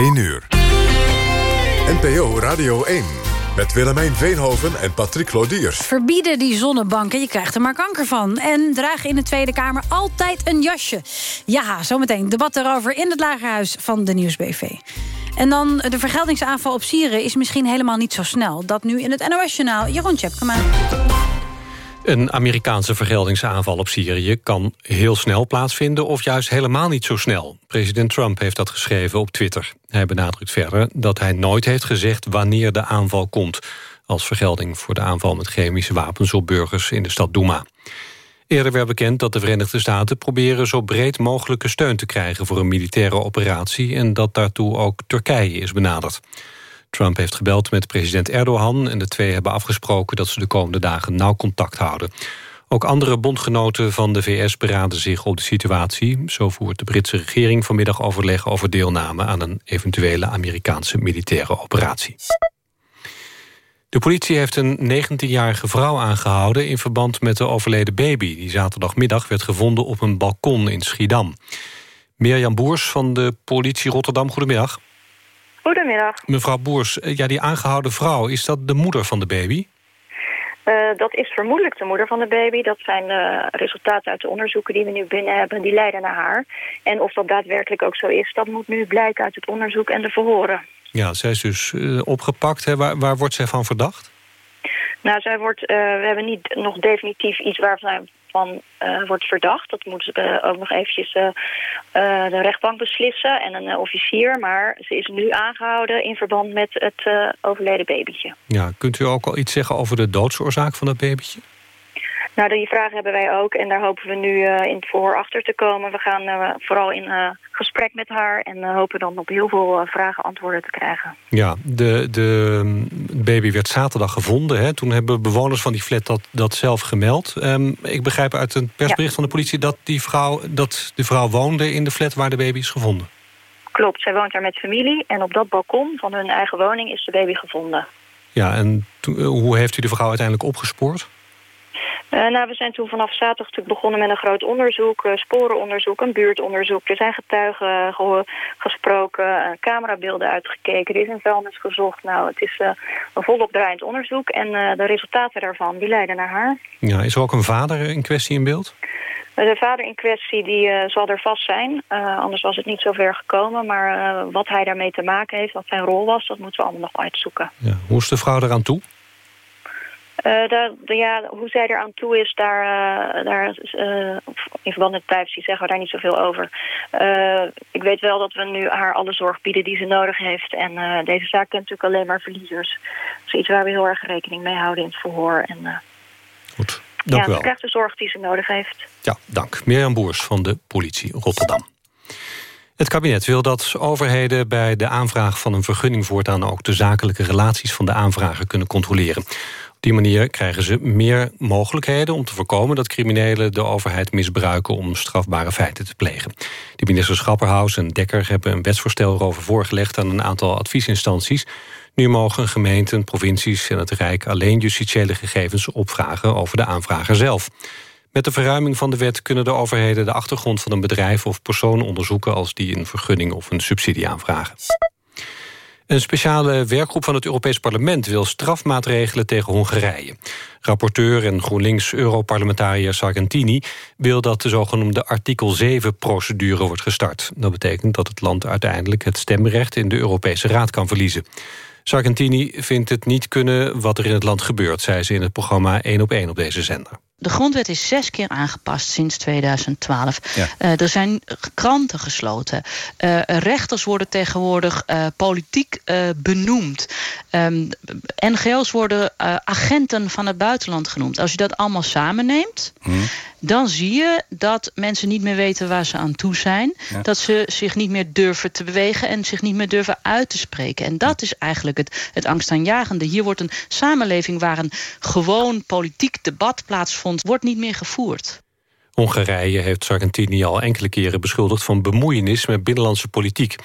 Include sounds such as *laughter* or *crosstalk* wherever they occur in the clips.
1 uur. NPO Radio 1. Met Willemijn Veenhoven en Patrick Lodiers. Verbieden die zonnebanken, je krijgt er maar kanker van. En draag in de Tweede Kamer altijd een jasje. Ja, zometeen debat erover in het Lagerhuis van de Nieuwsbv. En dan de vergeldingsaanval op Sieren is misschien helemaal niet zo snel. Dat nu in het NOS-journaal. Jeroen Tjepkema. Een Amerikaanse vergeldingsaanval op Syrië kan heel snel plaatsvinden... of juist helemaal niet zo snel. President Trump heeft dat geschreven op Twitter. Hij benadrukt verder dat hij nooit heeft gezegd wanneer de aanval komt... als vergelding voor de aanval met chemische wapens op burgers in de stad Douma. Eerder werd bekend dat de Verenigde Staten proberen... zo breed mogelijke steun te krijgen voor een militaire operatie... en dat daartoe ook Turkije is benaderd. Trump heeft gebeld met president Erdogan... en de twee hebben afgesproken dat ze de komende dagen nauw contact houden. Ook andere bondgenoten van de VS beraden zich op de situatie. Zo voert de Britse regering vanmiddag overleg over deelname... aan een eventuele Amerikaanse militaire operatie. De politie heeft een 19-jarige vrouw aangehouden... in verband met de overleden baby... die zaterdagmiddag werd gevonden op een balkon in Schiedam. Mirjam Boers van de politie Rotterdam, goedemiddag. Goedemiddag. Mevrouw Boers, eh, ja, die aangehouden vrouw, is dat de moeder van de baby? Uh, dat is vermoedelijk de moeder van de baby. Dat zijn de resultaten uit de onderzoeken die we nu binnen hebben. Die leiden naar haar. En of dat daadwerkelijk ook zo is, dat moet nu blijken uit het onderzoek en de verhoren. Ja, zij is dus uh, opgepakt. Hè. Waar, waar wordt zij van verdacht? Nou, zij wordt, we hebben niet nog definitief iets waarvan van uh, wordt verdacht. Dat moeten ze uh, ook nog eventjes uh, de rechtbank beslissen en een officier. Maar ze is nu aangehouden in verband met het overleden babytje. Ja, kunt u ook al iets zeggen over de doodsoorzaak van dat babytje? Nou, die vraag hebben wij ook en daar hopen we nu uh, in het voor achter te komen. We gaan uh, vooral in uh, gesprek met haar en hopen dan op heel veel vragen antwoorden te krijgen. Ja, de, de baby werd zaterdag gevonden. Hè? Toen hebben bewoners van die flat dat, dat zelf gemeld. Um, ik begrijp uit een persbericht ja. van de politie dat, die vrouw, dat de vrouw woonde in de flat waar de baby is gevonden. Klopt, zij woont daar met familie en op dat balkon van hun eigen woning is de baby gevonden. Ja, en hoe heeft u de vrouw uiteindelijk opgespoord? Uh, nou, we zijn toen vanaf zaterdag natuurlijk begonnen met een groot onderzoek, uh, sporenonderzoek, een buurtonderzoek. Er zijn getuigen ge gesproken, uh, camerabeelden uitgekeken, er is een vuilnis gezocht. Nou, het is een volop draaiend onderzoek en de resultaten daarvan, die leiden naar haar. Ja, is er ook een vader in kwestie in beeld? De vader in kwestie die zal er vast zijn, anders was het niet zo ver gekomen. Maar wat hij daarmee te maken heeft, wat zijn rol was, dat moeten we allemaal nog uitzoeken. Ja. Hoe is de vrouw eraan toe? Uh, de, de, ja, hoe zij eraan toe is, daar, uh, daar uh, in verband met privacy zeggen we daar niet zoveel over. ik weet wel dat we nu haar alle zorg bieden die ze nodig heeft. En deze zaak kent natuurlijk alleen maar verliezers. Dat is iets waar we heel erg rekening mee houden in het verhoor. En, Goed, dank ja, u wel. Ze krijgt de zorg die ze nodig heeft. Ja, dank. Mirjam Boers van de politie Rotterdam. Het kabinet wil dat overheden bij de aanvraag van een vergunning... voortaan ook de zakelijke relaties van de aanvrager kunnen controleren. Die manier krijgen ze meer mogelijkheden om te voorkomen... dat criminelen de overheid misbruiken om strafbare feiten te plegen. De ministers Schapperhaus en Dekker hebben een wetsvoorstel erover voorgelegd... aan een aantal adviesinstanties. Nu mogen gemeenten, provincies en het Rijk alleen justitiële gegevens opvragen over de aanvrager zelf. Met de verruiming van de wet kunnen de overheden de achtergrond van een bedrijf of persoon onderzoeken als die een vergunning of een subsidie aanvragen. Een speciale werkgroep van het Europees Parlement wil strafmaatregelen tegen Hongarije. Rapporteur en GroenLinks-Europarlementariër Sargentini wil dat de zogenoemde artikel 7-procedure wordt gestart. Dat betekent dat het land uiteindelijk het stemrecht in de Europese Raad kan verliezen. Sargentini vindt het niet kunnen wat er in het land gebeurt, zei ze in het programma 1 op 1 op deze zender. De grondwet is zes keer aangepast sinds 2012. Ja. Uh, er zijn kranten gesloten. Uh, rechters worden tegenwoordig uh, politiek benoemd. Um, NGO's worden agenten van het buitenland genoemd. Als je dat allemaal samenneemt... Hmm. Dan zie je dat mensen niet meer weten waar ze aan toe zijn. Ja. Dat ze zich niet meer durven te bewegen... en zich niet meer durven uit te spreken. En dat is eigenlijk het, het angstaanjagende. Hier wordt een samenleving waar een gewoon politiek debat plaatsvond wordt niet meer gevoerd. Hongarije heeft Sargentini al enkele keren beschuldigd... van bemoeienis met binnenlandse politiek.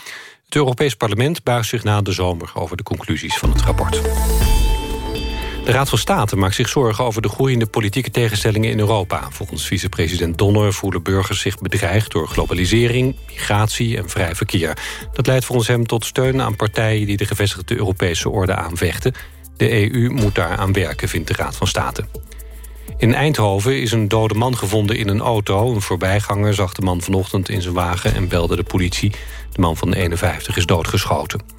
Het Europees Parlement buigt zich na de zomer... over de conclusies van het rapport. De Raad van State maakt zich zorgen over de groeiende politieke tegenstellingen in Europa. Volgens vicepresident Donner voelen burgers zich bedreigd door globalisering, migratie en vrij verkeer. Dat leidt volgens hem tot steun aan partijen die de gevestigde Europese orde aanvechten. De EU moet daar aan werken, vindt de Raad van State. In Eindhoven is een dode man gevonden in een auto. Een voorbijganger zag de man vanochtend in zijn wagen en belde de politie. De man van 51 is doodgeschoten.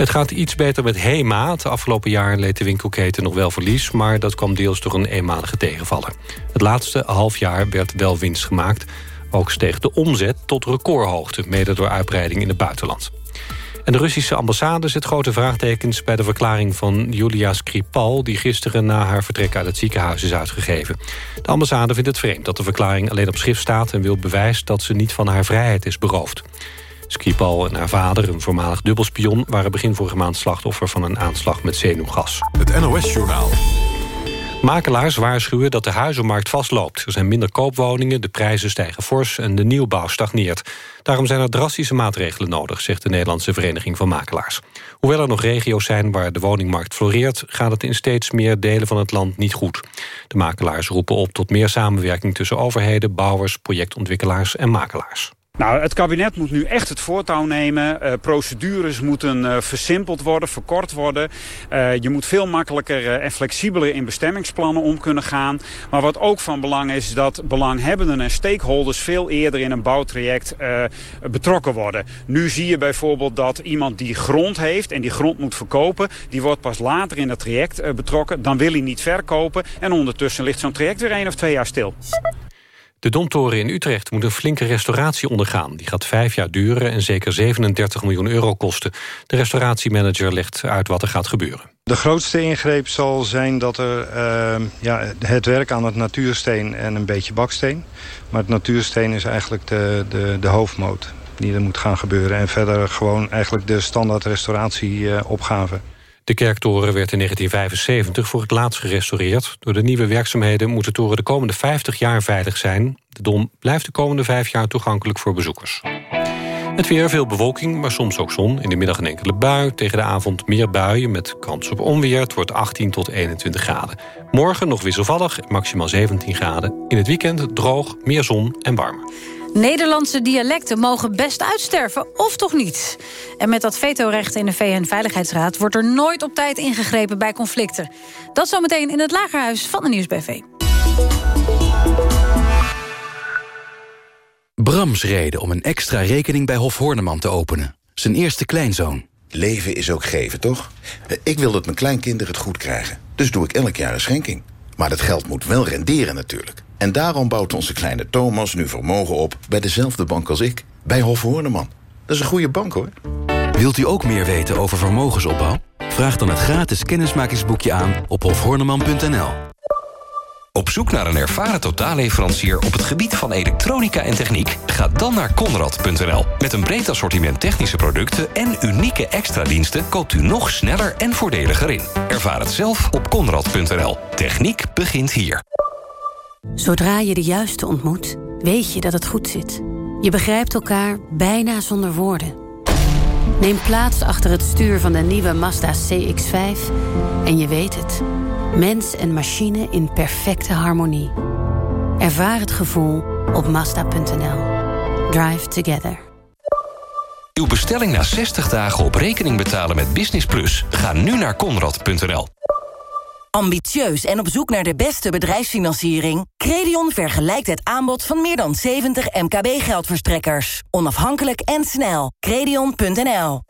Het gaat iets beter met HEMA. Het afgelopen jaar leed de winkelketen nog wel verlies... maar dat kwam deels door een eenmalige tegenvaller. Het laatste half jaar werd wel winst gemaakt. Ook steeg de omzet tot recordhoogte... mede door uitbreiding in het buitenland. En de Russische ambassade zet grote vraagtekens... bij de verklaring van Julia Skripal... die gisteren na haar vertrek uit het ziekenhuis is uitgegeven. De ambassade vindt het vreemd dat de verklaring alleen op schrift staat... en wil bewijs dat ze niet van haar vrijheid is beroofd. Skripal en haar vader, een voormalig dubbelspion... waren begin vorige maand slachtoffer van een aanslag met zenuwgas. Het NOS-journaal. Makelaars waarschuwen dat de huizenmarkt vastloopt. Er zijn minder koopwoningen, de prijzen stijgen fors en de nieuwbouw stagneert. Daarom zijn er drastische maatregelen nodig, zegt de Nederlandse Vereniging van Makelaars. Hoewel er nog regio's zijn waar de woningmarkt floreert... gaat het in steeds meer delen van het land niet goed. De makelaars roepen op tot meer samenwerking tussen overheden... bouwers, projectontwikkelaars en makelaars. Nou, het kabinet moet nu echt het voortouw nemen. Uh, procedures moeten uh, versimpeld worden, verkort worden. Uh, je moet veel makkelijker en flexibeler in bestemmingsplannen om kunnen gaan. Maar wat ook van belang is, dat belanghebbenden en stakeholders... veel eerder in een bouwtraject betrokken worden. Nu zie je bijvoorbeeld dat iemand die grond heeft en die grond moet verkopen... die wordt pas later in het traject betrokken. Dan wil hij niet verkopen en ondertussen ligt zo'n traject weer één of twee jaar stil. De Domtoren in Utrecht moet een flinke restauratie ondergaan. Die gaat vijf jaar duren en zeker 37 miljoen euro kosten. De restauratiemanager legt uit wat er gaat gebeuren. De grootste ingreep zal zijn dat er uh, ja, het werk aan het natuursteen en een beetje baksteen. Maar het natuursteen is eigenlijk de, de, de hoofdmoot die er moet gaan gebeuren. En verder gewoon eigenlijk de standaard restauratieopgave. De kerktoren werd in 1975 voor het laatst gerestaureerd. Door de nieuwe werkzaamheden moet de toren de komende 50 jaar veilig zijn. De Dom blijft de komende vijf jaar toegankelijk voor bezoekers. Het weer, veel bewolking, maar soms ook zon. In de middag een enkele bui. Tegen de avond meer buien met kans op onweer. Het wordt 18 tot 21 graden. Morgen nog wisselvallig, maximaal 17 graden. In het weekend droog, meer zon en warmer. Nederlandse dialecten mogen best uitsterven, of toch niet? En met dat vetorecht in de VN-veiligheidsraad... wordt er nooit op tijd ingegrepen bij conflicten. Dat zometeen in het Lagerhuis van de Nieuwsbv. Brams reden om een extra rekening bij Hof Horneman te openen. Zijn eerste kleinzoon. Leven is ook geven, toch? Ik wil dat mijn kleinkinderen het goed krijgen. Dus doe ik elk jaar een schenking. Maar dat geld moet wel renderen natuurlijk. En daarom bouwt onze kleine Thomas nu vermogen op... bij dezelfde bank als ik, bij Hof Horneman. Dat is een goede bank, hoor. Wilt u ook meer weten over vermogensopbouw? Vraag dan het gratis kennismakingsboekje aan op hofhorneman.nl. Op zoek naar een ervaren totaalleverancier op het gebied van elektronica en techniek? Ga dan naar Conrad.nl. Met een breed assortiment technische producten en unieke extra diensten koopt u nog sneller en voordeliger in. Ervaar het zelf op Conrad.nl. Techniek begint hier. Zodra je de juiste ontmoet, weet je dat het goed zit. Je begrijpt elkaar bijna zonder woorden. Neem plaats achter het stuur van de nieuwe Mazda CX-5 en je weet het. Mens en machine in perfecte harmonie. Ervaar het gevoel op Mazda.nl. Drive together. Uw bestelling na 60 dagen op rekening betalen met Business Plus. Ga nu naar Conrad.nl. Ambitieus en op zoek naar de beste bedrijfsfinanciering? Credion vergelijkt het aanbod van meer dan 70 MKB-geldverstrekkers. Onafhankelijk en snel. Credion.nl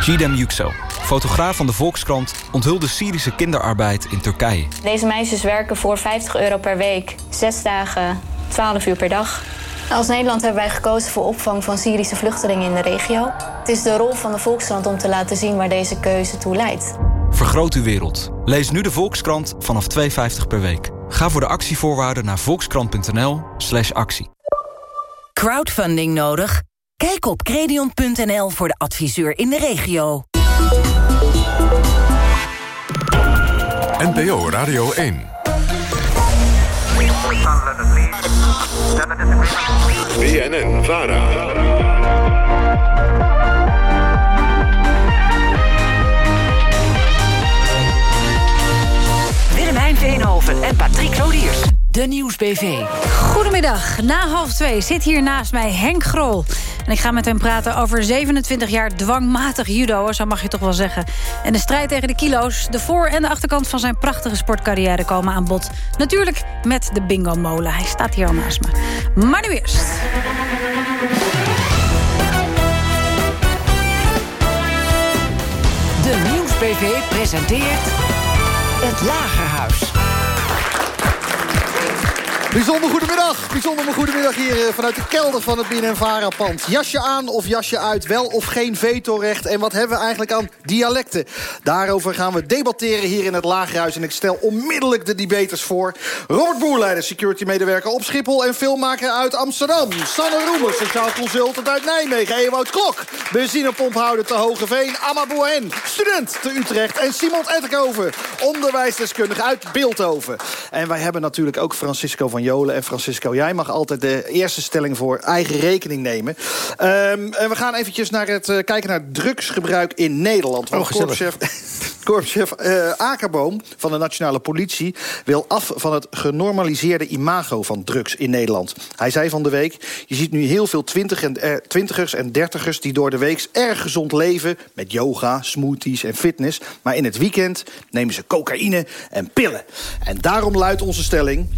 Gidem Yüksel, fotograaf van de Volkskrant... onthulde Syrische kinderarbeid in Turkije. Deze meisjes werken voor 50 euro per week. Zes dagen, 12 uur per dag. Als Nederland hebben wij gekozen voor opvang van Syrische vluchtelingen in de regio. Het is de rol van de Volkskrant om te laten zien waar deze keuze toe leidt. Vergroot uw wereld. Lees nu de Volkskrant vanaf 2,50 per week. Ga voor de actievoorwaarden naar volkskrant.nl slash actie. Crowdfunding nodig? Kijk op credion.nl voor de adviseur in de regio. NPO Radio 1. BNN Vara. Nieuwsbv. Goedemiddag. Na half twee zit hier naast mij Henk Grol. En ik ga met hem praten over 27 jaar dwangmatig judo, zo mag je toch wel zeggen. En de strijd tegen de kilo's. De voor- en de achterkant van zijn prachtige sportcarrière komen aan bod. Natuurlijk met de bingo-molen. Hij staat hier al naast me. Maar nu eerst. De Nieuwsbv presenteert het Lagerhuis. Bijzonder goedemiddag. Bijzonder goedemiddag hier eh, vanuit de kelder van het BNNVARA-pand. Jasje aan of jasje uit, wel of geen vetorecht... en wat hebben we eigenlijk aan dialecten? Daarover gaan we debatteren hier in het Lagerhuis... en ik stel onmiddellijk de debaters voor. Robert Boerleider, security-medewerker op Schiphol... en filmmaker uit Amsterdam. Sanne Roemer, sociaal consultant uit Nijmegen. Ewout Klok, benzinepomphouder te Hogeveen. Amma student te Utrecht. En Simon Etterkoven, onderwijsdeskundige uit Beeldhoven. En wij hebben natuurlijk ook Francisco van Jolen. En Francisco, jij mag altijd de eerste stelling voor eigen rekening nemen. Um, en we gaan eventjes naar het uh, kijken naar drugsgebruik in Nederland. Oh, korpschef, *laughs* korpschef uh, Akerboom van de Nationale Politie... wil af van het genormaliseerde imago van drugs in Nederland. Hij zei van de week... je ziet nu heel veel twintig en, uh, twintigers en dertigers... die door de week erg gezond leven... met yoga, smoothies en fitness. Maar in het weekend nemen ze cocaïne en pillen. En daarom luidt onze stelling...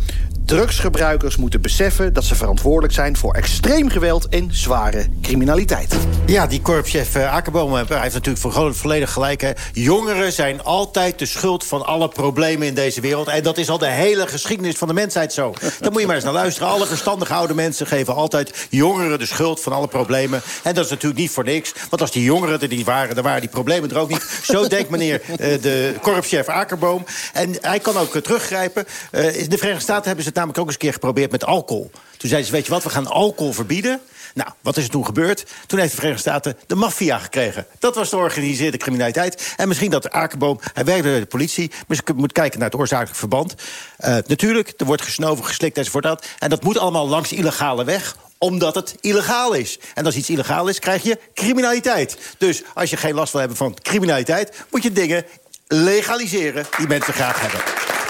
Drugsgebruikers moeten beseffen dat ze verantwoordelijk zijn... voor extreem geweld en zware criminaliteit. Ja, die korpschef uh, Akkerboom hij heeft natuurlijk volledig gelijk. Hè. Jongeren zijn altijd de schuld van alle problemen in deze wereld. En dat is al de hele geschiedenis van de mensheid zo. Daar moet je maar eens naar luisteren. Alle verstandige oude mensen geven altijd jongeren de schuld van alle problemen. En dat is natuurlijk niet voor niks. Want als die jongeren er niet waren, dan waren die problemen er ook niet. Zo denkt meneer uh, de korpschef Akkerboom. En hij kan ook teruggrijpen. in de Verenigde Staten hebben ze namelijk ook eens een keer geprobeerd met alcohol. Toen zeiden ze, weet je wat, we gaan alcohol verbieden. Nou, wat is er toen gebeurd? Toen heeft de Verenigde Staten de maffia gekregen. Dat was de organiseerde criminaliteit. En misschien dat de Akerboom, hij werkte bij de politie... maar je moet kijken naar het oorzakelijk verband. Uh, natuurlijk, er wordt gesnoven, geslikt enzovoort. En dat moet allemaal langs illegale weg omdat het illegaal is. En als iets illegaal is, krijg je criminaliteit. Dus als je geen last wil hebben van criminaliteit... moet je dingen legaliseren die mensen graag hebben.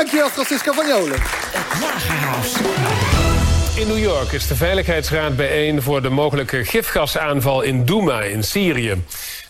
Dankjewel, Francisco van Jolen. In New York is de Veiligheidsraad bijeen voor de mogelijke gifgasaanval in Douma in Syrië.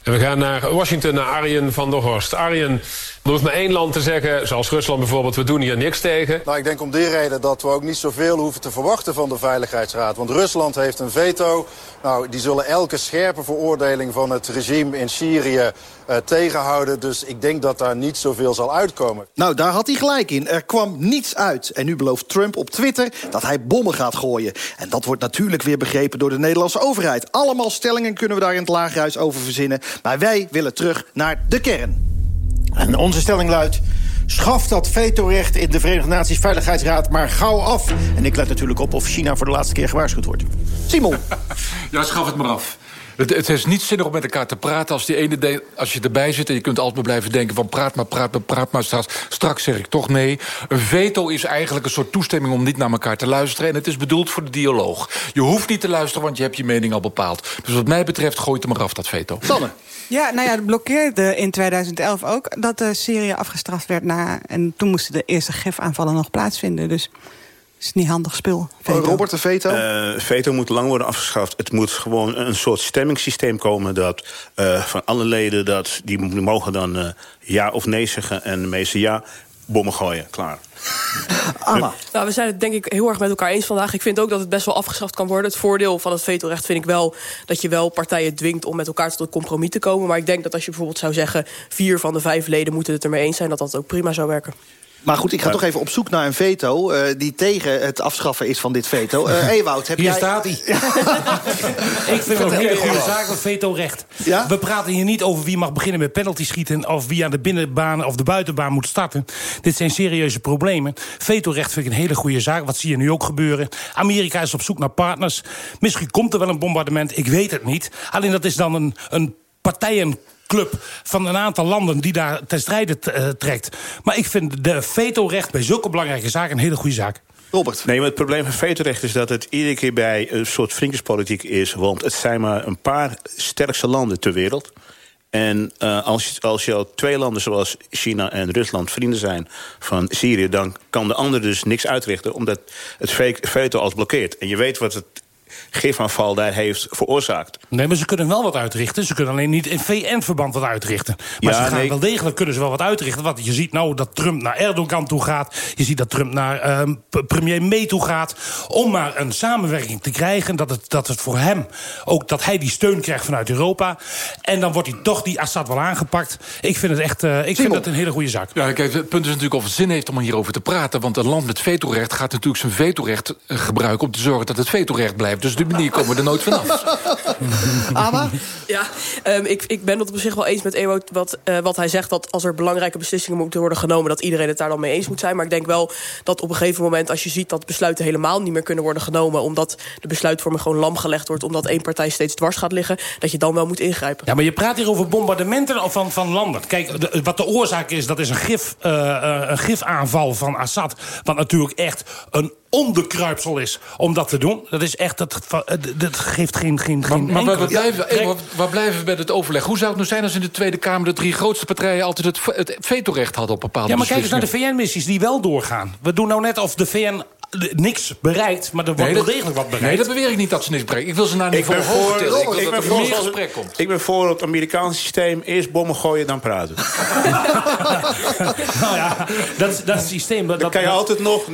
En we gaan naar Washington, naar Arjen van der Horst. Arjen, er hoeft maar één land te zeggen, zoals Rusland bijvoorbeeld... we doen hier niks tegen. Nou, ik denk om die reden dat we ook niet zoveel hoeven te verwachten van de Veiligheidsraad. Want Rusland heeft een veto. Nou, die zullen elke scherpe veroordeling van het regime in Syrië uh, tegenhouden. Dus ik denk dat daar niet zoveel zal uitkomen. Nou, daar had hij gelijk in. Er kwam niets uit. En nu belooft Trump op Twitter dat hij bommen gaat gooien. En dat wordt natuurlijk weer begrepen door de Nederlandse overheid. Allemaal stellingen kunnen we daar in het Lagerhuis over verzinnen. Maar wij willen terug naar de kern. En onze stelling luidt... Schaf dat vetorecht in de Verenigde Naties Veiligheidsraad maar gauw af. En ik let natuurlijk op of China voor de laatste keer gewaarschuwd wordt. Simon. *laughs* ja, schaf het maar af. Het, het is niet zinnig om met elkaar te praten als die ene de, als je erbij zit... en je kunt altijd maar blijven denken van praat maar, praat maar, praat maar. Straks, straks zeg ik toch nee. Een veto is eigenlijk een soort toestemming om niet naar elkaar te luisteren... en het is bedoeld voor de dialoog. Je hoeft niet te luisteren, want je hebt je mening al bepaald. Dus wat mij betreft gooit hem maar af, dat veto. Sanne. Ja, nou ja, het blokkeerde in 2011 ook dat uh, Syrië afgestraft werd. Na, en toen moesten de eerste gifaanvallen nog plaatsvinden. Dus is niet handig spul. Veto. Robert, de veto? Uh, veto moet lang worden afgeschaft. Het moet gewoon een soort stemmingssysteem komen... dat uh, van alle leden, dat, die mogen dan uh, ja of nee zeggen... en de meeste ja, bommen gooien, klaar. *laughs* Anna. Nou, we zijn het denk ik heel erg met elkaar eens vandaag. Ik vind ook dat het best wel afgeschaft kan worden. Het voordeel van het vetorecht vind ik wel dat je wel partijen dwingt om met elkaar tot een compromis te komen. Maar ik denk dat als je bijvoorbeeld zou zeggen... vier van de vijf leden moeten het ermee eens zijn... dat dat ook prima zou werken. Maar goed, ik ga toch even op zoek naar een veto... Uh, die tegen het afschaffen is van dit veto. Uh, *laughs* Ewout, heb Hier jij... staat hij. *laughs* ik vind het een hele goede zaak, dat veto-recht. Ja? We praten hier niet over wie mag beginnen met penalty schieten... of wie aan de binnenbaan of de buitenbaan moet starten. Dit zijn serieuze problemen. Veto-recht vind ik een hele goede zaak. Wat zie je nu ook gebeuren? Amerika is op zoek naar partners. Misschien komt er wel een bombardement, ik weet het niet. Alleen dat is dan een, een partijen club van een aantal landen die daar ten strijde uh, trekt. Maar ik vind de vetorecht bij zulke belangrijke zaken een hele goede zaak. Robert. Nee, maar het probleem van vetorecht is dat het iedere keer bij een soort vriendjespolitiek is. Want het zijn maar een paar sterkste landen ter wereld. En uh, als, als je al twee landen zoals China en Rusland vrienden zijn van Syrië... dan kan de ander dus niks uitrichten omdat het veto als blokkeert. En je weet wat het gifaanval daar heeft veroorzaakt. Nee, maar ze kunnen wel wat uitrichten. Ze kunnen alleen niet in VN-verband wat uitrichten. Maar ja, ze gaan nee. wel degelijk kunnen ze wel wat uitrichten. Want je ziet nou dat Trump naar Erdogan toe gaat. Je ziet dat Trump naar uh, premier May toe gaat. Om maar een samenwerking te krijgen. Dat het, dat het voor hem ook dat hij die steun krijgt vanuit Europa. En dan wordt hij toch die Assad wel aangepakt. Ik vind het echt uh, ik vind dat een hele goede zaak. Ja, kijk, het punt is natuurlijk of het zin heeft om hierover te praten. Want een land met vetorecht gaat natuurlijk zijn vetorecht gebruiken... om te zorgen dat het vetorecht blijft. Dus die manier komen we er nooit vanaf. *laughs* Ama? Ja, um, ik, ik ben het op zich wel eens met Ewout wat, uh, wat hij zegt... dat als er belangrijke beslissingen moeten worden genomen... dat iedereen het daar dan mee eens moet zijn. Maar ik denk wel dat op een gegeven moment... als je ziet dat besluiten helemaal niet meer kunnen worden genomen... omdat de besluitvorming gewoon lam gelegd wordt... omdat één partij steeds dwars gaat liggen... dat je dan wel moet ingrijpen. Ja, maar je praat hier over bombardementen van, van landen. Kijk, de, wat de oorzaak is, dat is een, gif, uh, een gifaanval van Assad... wat natuurlijk echt een onderkruipsel is om dat te doen. Dat is echt, dat, dat geeft geen, geen, geen Maar, maar we, blijven, waar blijven we bij het overleg? Hoe zou het nou zijn als in de Tweede Kamer... de drie grootste partijen altijd het, het vetorecht hadden op bepaalde Ja, maar kijk eens naar de VN-missies die wel doorgaan. We doen nou net of de VN niks bereikt, maar er wordt wel degelijk wat bereikt. Nee, dat beweer ik niet dat ze niks bereiken. Ik wil ze naar niveau ik hoog tillen. Ik wil ik dat er meer gesprek komt. Ik ben voor het Amerikaanse systeem. Eerst bommen gooien, dan praten. *laughs* nou ja, dat, dat systeem... Dan dat, kan je altijd nog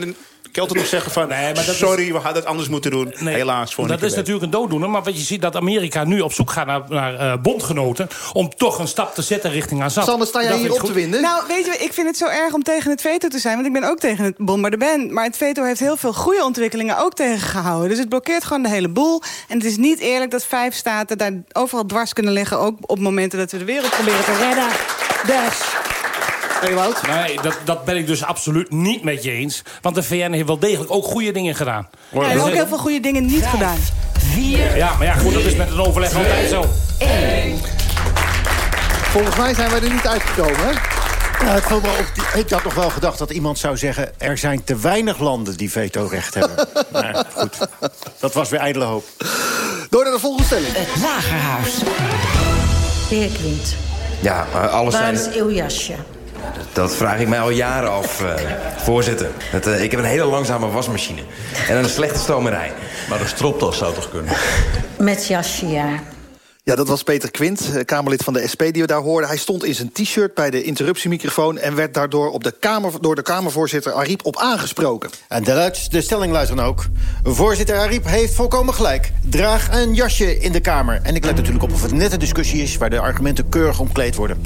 je altijd nog zeggen van... Nee, maar dat sorry, is... we hadden het anders moeten doen. Nee, Helaas. Voor dat is natuurlijk een dooddoener. Maar wat je ziet dat Amerika nu op zoek gaat naar, naar uh, bondgenoten... om toch een stap te zetten richting Assad. Sander, sta jij hier op te winden? Nou, weet je, ik vind het zo erg om tegen het veto te zijn. Want ik ben ook tegen het bombardement. Maar het veto heeft heel veel goede ontwikkelingen ook tegengehouden. Dus het blokkeert gewoon de hele boel. En het is niet eerlijk dat vijf staten daar overal dwars kunnen liggen... ook op momenten dat we de wereld proberen te redden. Dus... Ewout? Nee, dat, dat ben ik dus absoluut niet met je eens. Want de VN heeft wel degelijk ook goede dingen gedaan. Ja, hij heeft ook heel veel goede dingen niet Vijf, gedaan. Vier, ja, maar ja, goed, dat is met een overleg twee, altijd zo. Één. Volgens mij zijn wij er niet uitgekomen, hè? Het op die, ik had nog wel gedacht dat iemand zou zeggen... er zijn te weinig landen die veto-recht hebben. *laughs* maar goed, dat was weer ijdele hoop. Door naar de volgende stelling. Het Lagerhuis. Heer Quint. Ja, alles Waar zijn... is uw jasje? Dat vraag ik mij al jaren af, uh, voorzitter. Het, uh, ik heb een hele langzame wasmachine. En een slechte stomerij. Maar de stropdas zou toch kunnen? Met jasje, ja. Ja, dat was Peter Quint, eh, Kamerlid van de SP, die we daar hoorden. Hij stond in zijn t-shirt bij de interruptiemicrofoon... en werd daardoor op de kamer, door de Kamervoorzitter Ariep op aangesproken. En de, de stelling luistert ook. Voorzitter Ariep heeft volkomen gelijk. Draag een jasje in de Kamer. En ik let natuurlijk op of het net een discussie is... waar de argumenten keurig omkleed worden.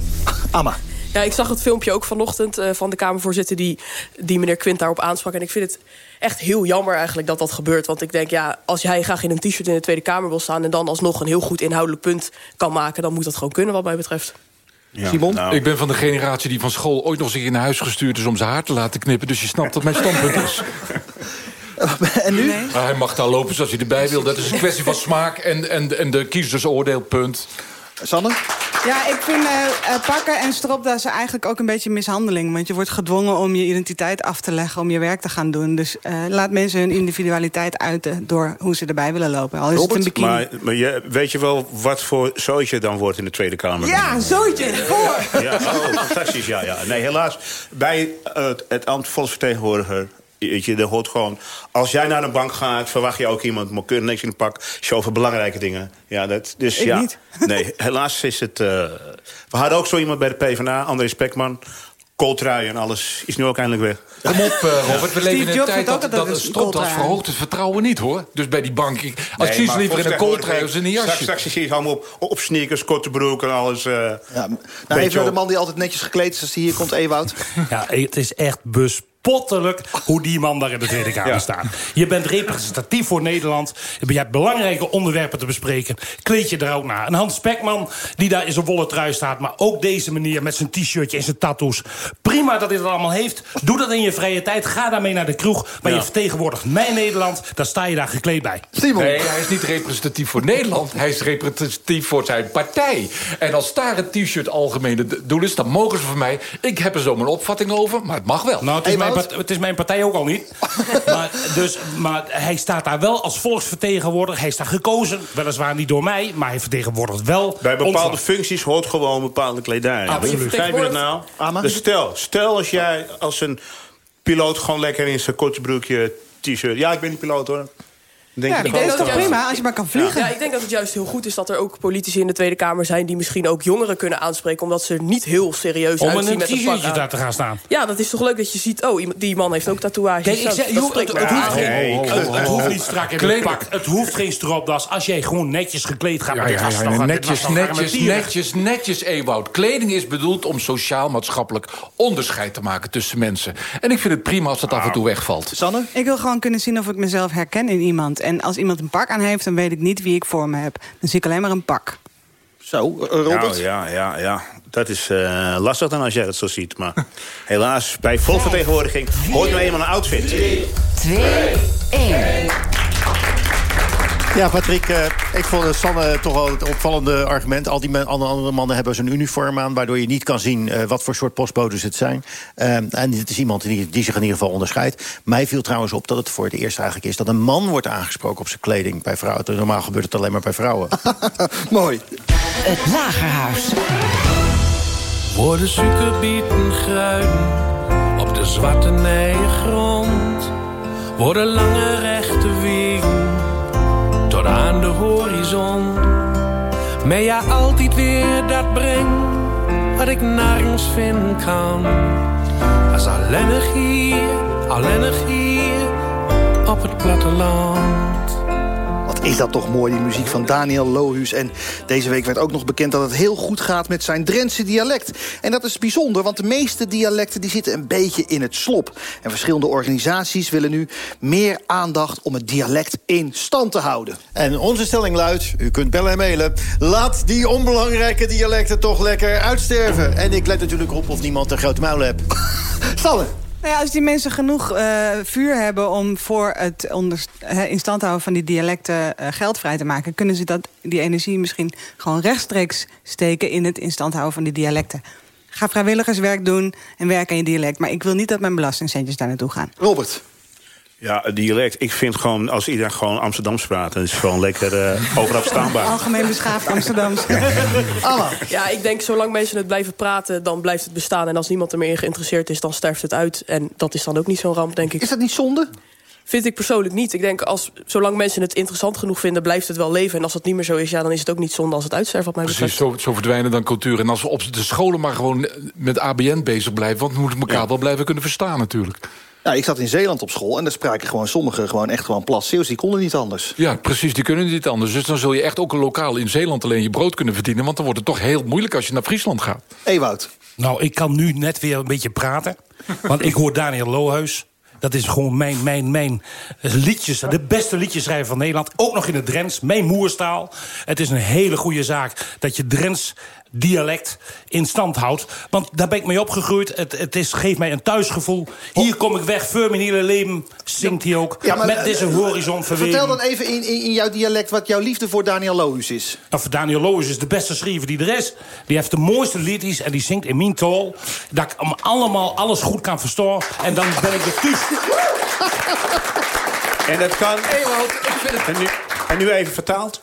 Amma. Ja, ik zag het filmpje ook vanochtend uh, van de Kamervoorzitter... Die, die meneer Quint daarop aansprak. En ik vind het echt heel jammer eigenlijk dat dat gebeurt. Want ik denk, ja, als jij graag in een t-shirt in de Tweede Kamer wil staan... en dan alsnog een heel goed inhoudelijk punt kan maken... dan moet dat gewoon kunnen wat mij betreft. Ja, Simon? Nou. Ik ben van de generatie die van school ooit nog eens in naar huis gestuurd is... om zijn haar te laten knippen, dus je snapt dat mijn standpunt is. *laughs* en nu? Nee. hij mag daar lopen zoals hij erbij wil. Dat is een kwestie van smaak en, en, en de kiezersoordeel, punt. Sanne? Ja, ik vind uh, pakken en stropdassen eigenlijk ook een beetje mishandeling. Want je wordt gedwongen om je identiteit af te leggen... om je werk te gaan doen. Dus uh, laat mensen hun individualiteit uiten... door hoe ze erbij willen lopen. Al is Robert, het een bikini. Maar, maar je, weet je wel wat voor zootje dan wordt in de Tweede Kamer? Ja, zootje, voor! Ja, oh, fantastisch, ja, ja. Nee, helaas, bij uh, het ambt volksvertegenwoordiger Weet je, hoort gewoon... Als jij naar een bank gaat, verwacht je ook iemand... maar kun niks in de pak, over belangrijke dingen. Ja, dat, dus, Ik ja, niet. *laughs* Nee, helaas is het... Uh, we hadden ook zo iemand bij de PvdA, André Spekman... Kooltrui en alles is nu ook eindelijk weg. Kom op, uh, Robert. We leven in een tijd dat, dat een stropdas verhoogt het vertrouwen niet, hoor. Dus bij die bank... Ik, als nee, kies liever in een kooltrui als in een jasje. Straks, straks zie je allemaal op, op sneakers, korte broek en alles. Uh, ja, nou, even de man die altijd netjes gekleed is als hij hier komt, Ewout. *laughs* Ja, het is echt bus spottelijk hoe die man daar in de Tweede Kamer ja. staat. Je bent representatief voor Nederland. Je hebt belangrijke onderwerpen te bespreken. Kleed je er ook naar. Een Hans Spekman die daar in zijn wollen trui staat... maar ook deze manier met zijn t-shirtje en zijn tattoos. Prima dat hij dat allemaal heeft. Doe dat in je vrije tijd. Ga daarmee naar de kroeg. Maar ja. je vertegenwoordigt mijn Nederland. Dan sta je daar gekleed bij. Simon. Nee, hij is niet representatief voor Nederland. Hij is representatief voor zijn partij. En als daar een t-shirt algemene doel is... dan mogen ze voor mij... Ik heb er zo mijn opvatting over, maar het mag wel. Nou, het is hey, mijn, Ewout? part- het is mijn partij ook al niet. *laughs* maar, dus, maar hij staat daar wel als volksvertegenwoordiger. Hij is daar gekozen, weliswaar niet door mij... maar hij vertegenwoordigt wel Bij bepaalde functies hoort gewoon bepaalde kledij. Absoluut. Begrijp je dat nou? Ama? Dus stel, stel als jij als een piloot gewoon lekker in zijn korte broekje t-shirt... Ja, ik ben niet piloot hoor. Denk Ja, je dat gewoon- is toch prima als je maar kan vliegen. Ja, ik denk dat het juist heel goed is dat er ook politici in de Tweede Kamer zijn... die misschien ook jongeren kunnen aanspreken... omdat ze er niet heel serieus Om uitzien een met een pak daar te gaan staan. Ja, dat is toch leuk dat je ziet... oh, die man heeft ook tatoeages. Kijk, ik Dat- zeg, dat het, het, hoeft geen, Nee, het, het hoeft oh, niet strak in Kleding. het pak. Het hoeft geen stropdas. Als jij gewoon netjes gekleed gaat. Ja, ja, ja, netjes, toch netjes, netjes, netjes, Ewout. Kleding is bedoeld om sociaal-maatschappelijk onderscheid te maken tussen mensen. En ik vind het prima als dat af en toe wegvalt. Sanne? Ik wil gewoon kunnen zien of ik mezelf herken in iemand. En als iemand een pak aan heeft, dan weet ik niet wie ik voor me heb. Dan zie ik alleen maar een pak. Zo, eh, Robert? Nou, ja, ja, ja. Dat is eh, lastig dan als jij dat zo ziet. Maar helaas, bij volksvertegenwoordiging hoort nou eenmaal een outfit. 2, 1. Ja, Patrick, eh, ik vond eh, Sanne toch wel het opvallende argument. Al die men- andere, mannen hebben zo'n uniform aan... waardoor je niet kan zien eh, wat voor soort postbodes het zijn. En het is iemand die, die zich in ieder geval onderscheidt. Mij viel trouwens op dat het voor het eerst eigenlijk is... dat een man wordt aangesproken op zijn kleding bij vrouwen. Normaal gebeurt het alleen maar bij vrouwen. *laughs* Mooi. Het Lagerhuis. Worden suikerbieten gruiden op de zwarte grond. Worden lange rechte wegen tot aan de horizon. Maar ja, altijd weer dat brengt wat ik nergens vinden kan. Als alleenig hier, alleenig hier op het platteland. Wat is dat toch mooi, die muziek van Daniel Lohuus. En deze week werd ook nog bekend dat het heel goed gaat met zijn Drentse dialect. En dat is bijzonder, want de meeste dialecten die zitten een beetje in het slop. En verschillende organisaties willen nu meer aandacht om het dialect in stand te houden. En onze stelling luidt, u kunt bellen en mailen... laat die onbelangrijke dialecten toch lekker uitsterven. En ik let natuurlijk op of niemand een grote muil hebt. *laughs* Sanne. Nou als die mensen genoeg eh, vuur hebben om voor het in stand houden van die dialecten eh, geld vrij te maken, kunnen ze dat, die energie misschien gewoon rechtstreeks steken in het in stand houden van die dialecten. Ga vrijwilligerswerk doen en werk aan je dialect. Maar ik wil niet dat mijn belastingcentjes daar naartoe gaan. Robert. Ja, dialect. Ik vind gewoon, als iedereen gewoon Amsterdams praat... dan is het gewoon lekker uh, overal verstaanbaar. *laughs* Algemeen beschaafd Amsterdams. Ja, ik denk zolang mensen het blijven praten, dan blijft het bestaan. En als niemand er meer in geïnteresseerd is, dan sterft het uit. En dat is dan ook niet zo'n ramp, denk ik. Is dat niet zonde? Vind ik persoonlijk niet. Ik denk, als, zolang mensen het interessant genoeg vinden, blijft het wel leven. En als dat niet meer zo is, ja, dan is het ook niet zonde als het uitsterft, wat mij. Precies, zo, zo verdwijnen dan cultuur. En als we op de scholen maar gewoon met ABN bezig blijven... want we moeten elkaar wel blijven kunnen verstaan natuurlijk. Nou, ik zat in Zeeland op school en daar spraken gewoon sommigen gewoon echt gewoon plat Zeeuws. Die konden niet anders. Ja, precies, die kunnen niet anders. Dus dan zul je echt ook een lokaal in Zeeland alleen je brood kunnen verdienen... want dan wordt het toch heel moeilijk als je naar Friesland gaat. Ewout. Nou, ik kan nu net weer een beetje praten. Want ik hoor Daniel Lohuis. Dat is gewoon mijn, mijn, mijn liedjes, de beste liedjesschrijver van Nederland. Ook nog in het Drents, mijn moerstaal. Het is een hele goede zaak dat je Drents dialect in stand houdt. Want daar ben ik mee opgegroeid. Het, het is, geeft mij een thuisgevoel. Hier kom ik weg, voor mijn hele leven, zingt hij ook. Ja, maar, met deze eh, horizon verweven. Vertel dan even in, in, in jouw dialect wat jouw liefde voor Daniel Lohuus is. Nou, voor Daniel Loos is de beste schrijver die er is. Die heeft de mooiste liedjes en die zingt in mijn taal. Dat ik hem allemaal alles goed kan verstaan. En dan ben ik de thuis. En dat kan... Ewout, ik vind het... En nu, en nu even vertaald.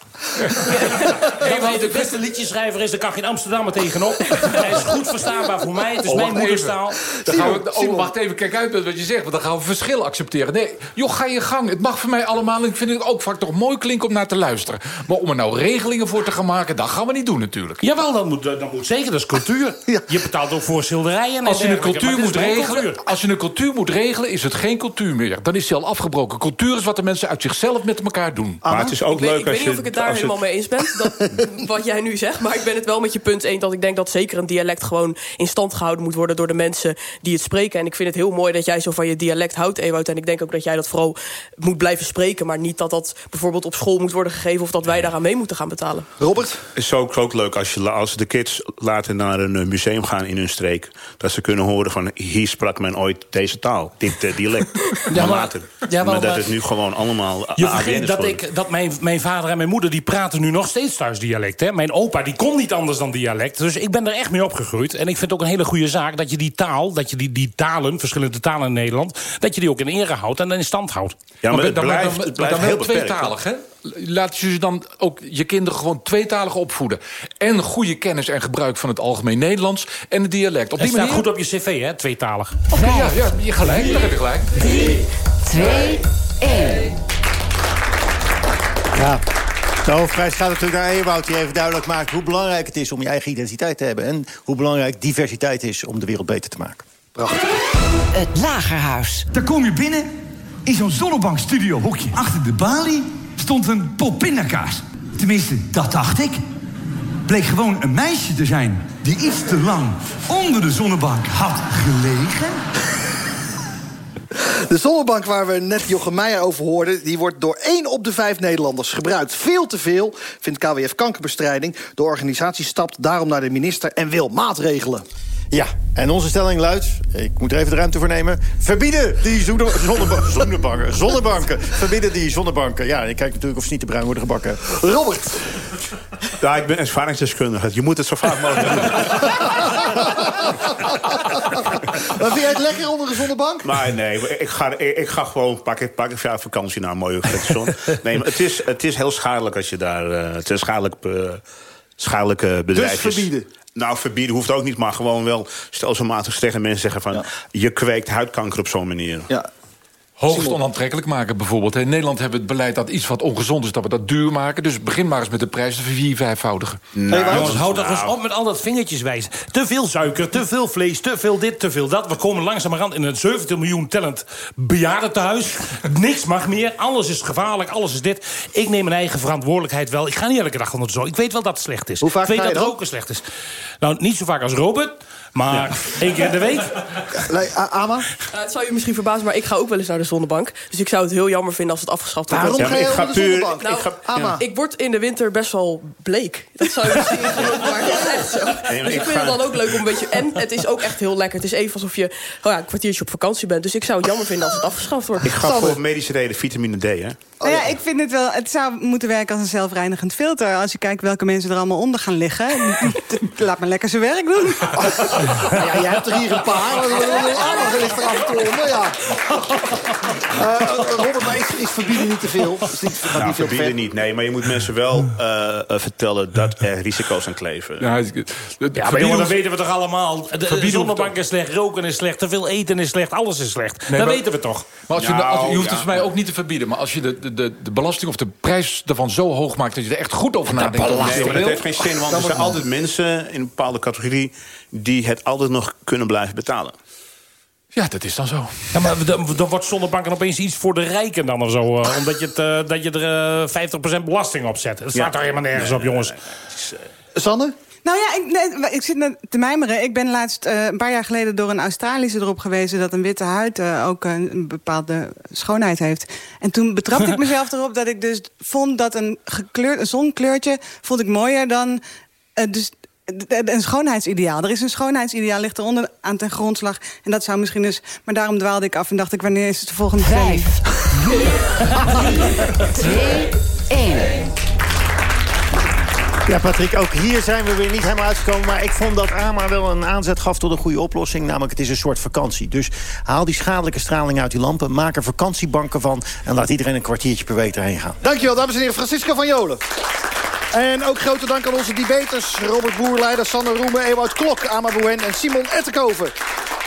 Hij de beste liedjeschrijver is, daar kan geen Amsterdammer tegenop. Hij is goed verstaanbaar voor mij. Het is Oh, mijn moederstaal. even. Dan gaan we, oh, wacht even, kijk uit met wat je zegt. Want dan gaan we verschil accepteren. Nee, joh, ga je gang. Het mag voor mij allemaal. En ik vind het ook vaak toch mooi klinken om naar te luisteren. Maar om er nou regelingen voor te gaan maken... dat gaan we niet doen natuurlijk. Jawel, dat moet, dat moet zeker. Dat is cultuur. *laughs* Je betaalt ook voor schilderijen. en Als je, een cultuur moet regelen, cultuur. als je een cultuur moet regelen, is het geen cultuur meer. Dan is die al afgebroken. Cultuur is wat de mensen uit zichzelf met elkaar doen. Maar het is ook leuk ik weet als je... het daar als helemaal mee eens ben, dat, *laughs* wat jij nu zegt. Maar ik ben het wel met je punt eens dat ik denk dat zeker een dialect gewoon in stand gehouden moet worden door de mensen die het spreken. En ik vind het heel mooi dat jij zo van je dialect houdt, Ewout. En ik denk ook dat jij dat vooral moet blijven spreken. Maar niet dat dat bijvoorbeeld op school moet worden gegeven of dat wij daaraan mee moeten gaan betalen. Robert? Het is ook, ook leuk als, je, als de kids later naar een eh, museum gaan in hun streek... dat ze kunnen horen van hier sprak men ooit deze taal, dit eh, dialect. maar, maar- later. ja, maar dat het nu gewoon allemaal Je is vergeet dat, ik, dat mijn, mijn vader en mijn moeder... die praten nu nog steeds thuis dialect. Hè? Mijn opa die kon niet anders dan dialect. Dus ik ben er echt mee opgegroeid. En ik vind het ook een hele goede zaak dat je die taal... dat je die, die talen, verschillende talen in Nederland... dat je die ook in ere houdt en in stand houdt. Ja, maar dan- blijft, dan- het dan- blijft dan- heel tweetalig, hè? Laat je ze dan ook je kinderen gewoon tweetalig opvoeden. En goede kennis en gebruik van het algemeen Nederlands en het dialect. Op Het die staat manier... goed op je cv, hè? Tweetalig. Oké, ja, ja, je gelijk, daar heb je gelijk. 2, 1. Ja. De hoofdprijs gaat natuurlijk naar Ewout, die even duidelijk maakt hoe belangrijk het is om je eigen identiteit te hebben. En hoe belangrijk diversiteit is om de wereld beter te maken. Het Lagerhuis. Daar kom je binnen in zo'n zonnebankstudio hoekje. Achter de balie stond een pot pindakaas. Tenminste, dat dacht ik. Bleek gewoon een meisje te zijn die iets te lang onder de zonnebank had gelegen. De zonnebank waar we net Jochem Meijer over hoorden... die wordt door één op de vijf Nederlanders gebruikt. Veel te veel, vindt KWF Kankerbestrijding. De organisatie stapt daarom naar de minister en wil maatregelen. Ja, en onze stelling luidt, ik moet er even de ruimte voor nemen... verbieden die zonne- zonneba- *laughs* zonnebanken. Zonnebanken. Verbieden die zonnebanken. Ja, je kijkt natuurlijk of ze niet te bruin worden gebakken. Robert. Ja, ik ben ervaringsdeskundige. Je moet het zo vaak mogelijk doen. *laughs* Maar vind jij het lekker onder de zonnebank? Maar nee, ik ga, ik, ik ga gewoon pak ik, pak ik jaar vakantie naar een mooie zon. Nee, maar het is, het is heel schadelijk als je daar... eh, het is een schadelijk, eh, schadelijke bedrijf. Dus verbieden? Nou, verbieden hoeft ook niet, maar gewoon wel stelselmatig tegen mensen zeggen van... je kweekt huidkanker op zo'n manier. Ja. Hoogst onaantrekkelijk maken bijvoorbeeld. In Nederland hebben we het beleid dat iets wat ongezond is... dat we dat duur maken. Dus begin maar eens met de prijs te vier, vijfvoudigen. Nou, jongens, houd toch eens op met al dat vingertjes wijzen. Te veel suiker, te veel vlees, te veel dit, te veel dat. We komen langzamerhand in een 17 miljoen talent bejaardentehuis. Niks mag meer, alles is gevaarlijk, alles is dit. Ik neem mijn eigen verantwoordelijkheid wel. Ik ga niet elke dag onder de zon. Ik weet wel dat het slecht is. Hoe vaak ik weet dat dan? roken slecht is. Nou, niet zo vaak als Robert, maar één keer in de week. *laughs* Nee, A- Ama? Uh, het zou je misschien verbazen, maar ik ga ook wel eens naar de zonnebank. Dus ik zou het heel jammer vinden als het afgeschaft wordt. Waarom Ja, ga maar je ik ga puur- zonnebank? Nou, Ik ga- Ama. Ik word in de winter best wel bleek. Dat zou je geloven, maar het is echt zo. maar Dus ik ik vind ga- het dan ook leuk om een beetje... En het is ook echt heel lekker. Het is even alsof je oh ja, een kwartiertje op vakantie bent. Dus ik zou het jammer vinden als het afgeschaft wordt. Ik ga voor medische reden vitamine D, hè? Nou ja, ik vind het wel. Het zou moeten werken als een zelfreinigend filter. Als je kijkt welke mensen er allemaal onder gaan liggen. Laat me lekker zijn werk doen. Nou ja, jij hebt er hier een paar. Ligt er af en toe onder, ja. Eh, Robert, maar is, is verbieden niet te veel? Is niet, Nou, niet verbieden ver? niet, nee. Maar je moet mensen wel *laughs* eh, eh, vertellen dat er risico's aan kleven. Ja, het- het- Ja, maar jongen, dat weten we toch allemaal. De, zonnebank is slecht, roken is slecht, te veel eten is slecht, alles is slecht. Nee, dat maar- weten we toch. Maar als je, Nou, als, je hoeft ja. het voor mij ook niet te verbieden. Maar als je de, de, de, de belasting of de prijs ervan zo hoog maakt... dat je er echt goed over nadenkt. Nee, maar dat wil, heeft geen zin, want dan er zijn altijd mensen in een bepaalde categorie... die het altijd nog kunnen blijven betalen. Ja, dat is dan zo. Ja, maar dan, dan wordt zonnebanken opeens iets voor de rijken dan of zo. eh, omdat je, het, eh, dat je er eh, 50% belasting op zet. Dat staat Ja. toch helemaal nergens op, jongens. Sanne? Nou ja, ik, nee, ik zit te mijmeren. Ik ben laatst eh, een paar jaar geleden door een Australische erop gewezen... dat een witte huid eh, ook een, een bepaalde schoonheid heeft. En toen betrapte ik *laughs* mezelf erop dat ik dus vond dat een, gekleurd, een zonkleurtje... vond ik mooier dan eh, dus, een schoonheidsideaal. Er is een schoonheidsideaal, ligt eronder aan ten grondslag. En dat zou misschien dus... Maar daarom dwaalde ik af en dacht ik, wanneer is het de volgende stelling? 2, 1. Ja, Patrick, ook hier zijn we weer niet helemaal uitgekomen. Maar ik vond dat AMA wel een aanzet gaf tot een goede oplossing. Namelijk, het is een soort vakantie. Dus haal die schadelijke straling uit die lampen. Maak er vakantiebanken van. En laat iedereen een kwartiertje per week erheen gaan. Dankjewel, dames en heren. Francisco van Jolen. En ook grote dank aan onze debaters. Robert Boerleider, Sander Roemen, Ewout Klok, Ama Bouen en Simon Ettenkoven.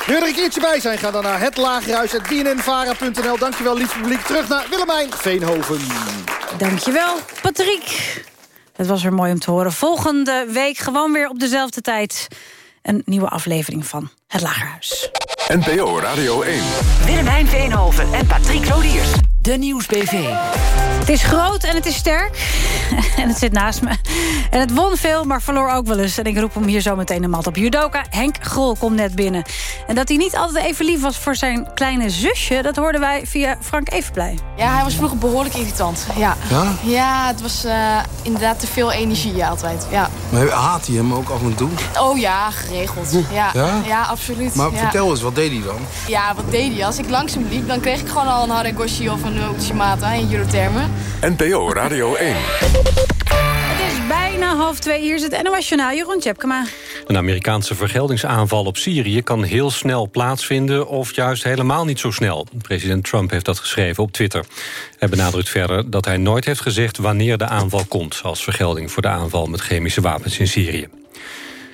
Wil je er een keertje bij zijn? Ga dan naar hetlagerhuis.bnnvara.nl. Dankjewel, lief publiek. Terug naar Willemijn Veenhoven. Dankjewel, Patrick. Het was weer mooi om te horen. Volgende week gewoon weer op dezelfde tijd... een nieuwe aflevering van Het Lagerhuis. NPO Radio 1. Willemijn Veenhoven en Patrick Lodiers. De Nieuws-BV. Het is groot en het is sterk. *laughs* En het zit naast me. En het won veel, maar verloor ook wel eens. En ik roep hem hier zo meteen een mat op. Judoka Henk Grol komt net binnen. En dat hij niet altijd even lief was voor zijn kleine zusje... dat hoorden wij via Frank Evenblij. Ja, hij was vroeger behoorlijk irritant. Ja, Ja? ja het was eh, inderdaad te veel energie altijd. Ja. Maar haat hij hem ook af en toe? Oh ja, geregeld. Ja, Ja? ja? absoluut. Maar ja. vertel eens, wat deed hij dan? Ja, wat deed hij? Als ik langs hem liep, dan kreeg ik gewoon al een Haragoshi of een Uchimata in judotermen. NPO Radio *laughs* 1. Het is bijna na half twee. Hier is het NOS Journaal, Jeroen Tjepkema. Een Amerikaanse vergeldingsaanval op Syrië kan heel snel plaatsvinden... of juist helemaal niet zo snel. President Trump heeft dat geschreven op Twitter. Hij benadrukt verder dat hij nooit heeft gezegd wanneer de aanval komt... als vergelding voor de aanval met chemische wapens in Syrië.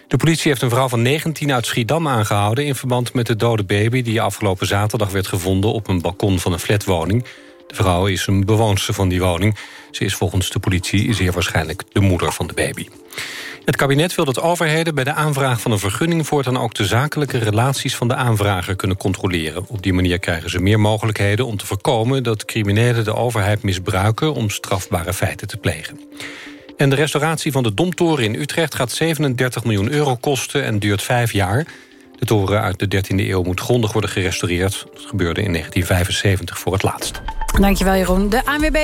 De politie heeft een vrouw van 19 uit Schiedam aangehouden... in verband met de dode baby die afgelopen zaterdag werd gevonden... op een balkon van een flatwoning. De vrouw is een bewoonster van die woning. Ze is volgens de politie zeer waarschijnlijk de moeder van de baby. Het kabinet wil dat overheden bij de aanvraag van een vergunning... voortaan ook de zakelijke relaties van de aanvrager kunnen controleren. Op die manier krijgen ze meer mogelijkheden om te voorkomen... dat criminelen de overheid misbruiken om strafbare feiten te plegen. En de restauratie van de Domtoren in Utrecht gaat 37 miljoen euro kosten en duurt vijf jaar. De toren uit de 13e eeuw moet grondig worden gerestaureerd. Dat gebeurde in 1975 voor het laatst. Dankjewel, Jeroen. De ANWB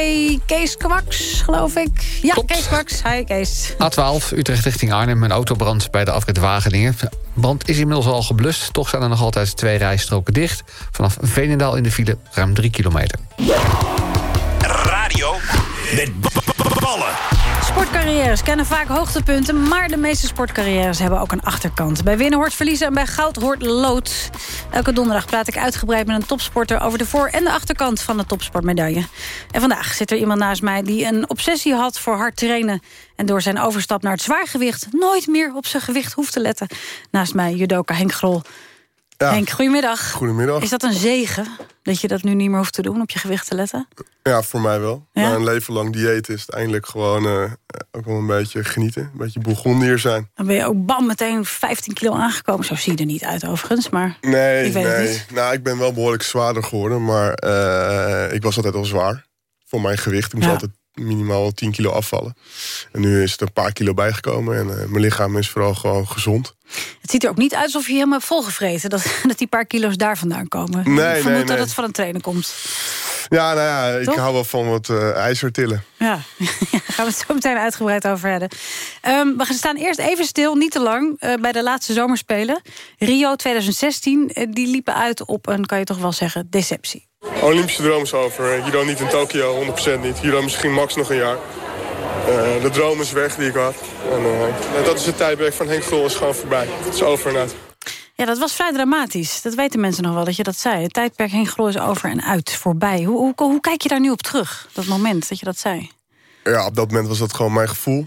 Kees Kwaks, geloof ik. Ja, Kees Kwaks. Hi, Kees. A12, Utrecht richting Arnhem. Een autobrand bij de afrit Wageningen. De brand is inmiddels al geblust. Toch staan er nog altijd twee rijstroken dicht. Vanaf Veenendaal in de file ruim 3 kilometer. Radio met ballen. Sportcarrières kennen vaak hoogtepunten... maar de meeste sportcarrières hebben ook een achterkant. Bij winnen hoort verliezen en bij goud hoort lood. Elke donderdag praat ik uitgebreid met een topsporter... over de voor- en de achterkant van de topsportmedaille. En vandaag zit er iemand naast mij die een obsessie had voor hard trainen... en door zijn overstap naar het zwaargewicht... nooit meer op zijn gewicht hoeft te letten. Naast mij judoka Henk Grol. Henk, goedemiddag. Goedemiddag. Is dat een zegen dat je dat nu niet meer hoeft te doen, op je gewicht te letten? Ja, voor mij wel. Ja? Na een leven lang dieet is het eindelijk gewoon eh, ook wel een beetje genieten. Een beetje bourgondier zijn. Dan ben je ook bam meteen 15 kilo aangekomen. Zo zie je er niet uit overigens, maar Nee, ik weet het nee. niet. Nou, ik ben wel behoorlijk zwaarder geworden. Maar eh, ik was altijd al zwaar. Voor mijn gewicht. Ik moest Ja. altijd minimaal 10 kilo afvallen. En nu is er een paar kilo bijgekomen. En eh, mijn lichaam is vooral gewoon gezond. Het ziet er ook niet uit alsof je helemaal volgevreten. Dat, *laughs* dat die paar kilo's daar vandaan komen. Nee, ik vermoed nee, dat nee. het van een trainer komt. Ja, nou ja, ik Toch? hou wel van wat eh ijzer tillen. Ja, *laughs* daar gaan we het zo meteen uitgebreid over hebben. Ehm, we gaan staan eerst even stil, niet te lang, eh, bij de laatste zomerspelen. Rio 2016, eh, die liepen uit op een, kan je toch wel zeggen, deceptie. Olympische droom is over. Judo niet in Tokio, 100% niet. Judo misschien max nog een jaar. Eh, de droom is weg die ik had. En, eh, dat is het tijdperk van Henk Grol is gewoon voorbij. Het is over en uit. Ja, dat was vrij dramatisch. Dat weten mensen nog wel, dat je dat zei. Het tijdperk Henk Grol is over en uit, voorbij. Hoe, hoe, hoe kijk je daar nu op terug, dat moment dat je dat zei? Ja, op dat moment was dat gewoon mijn gevoel.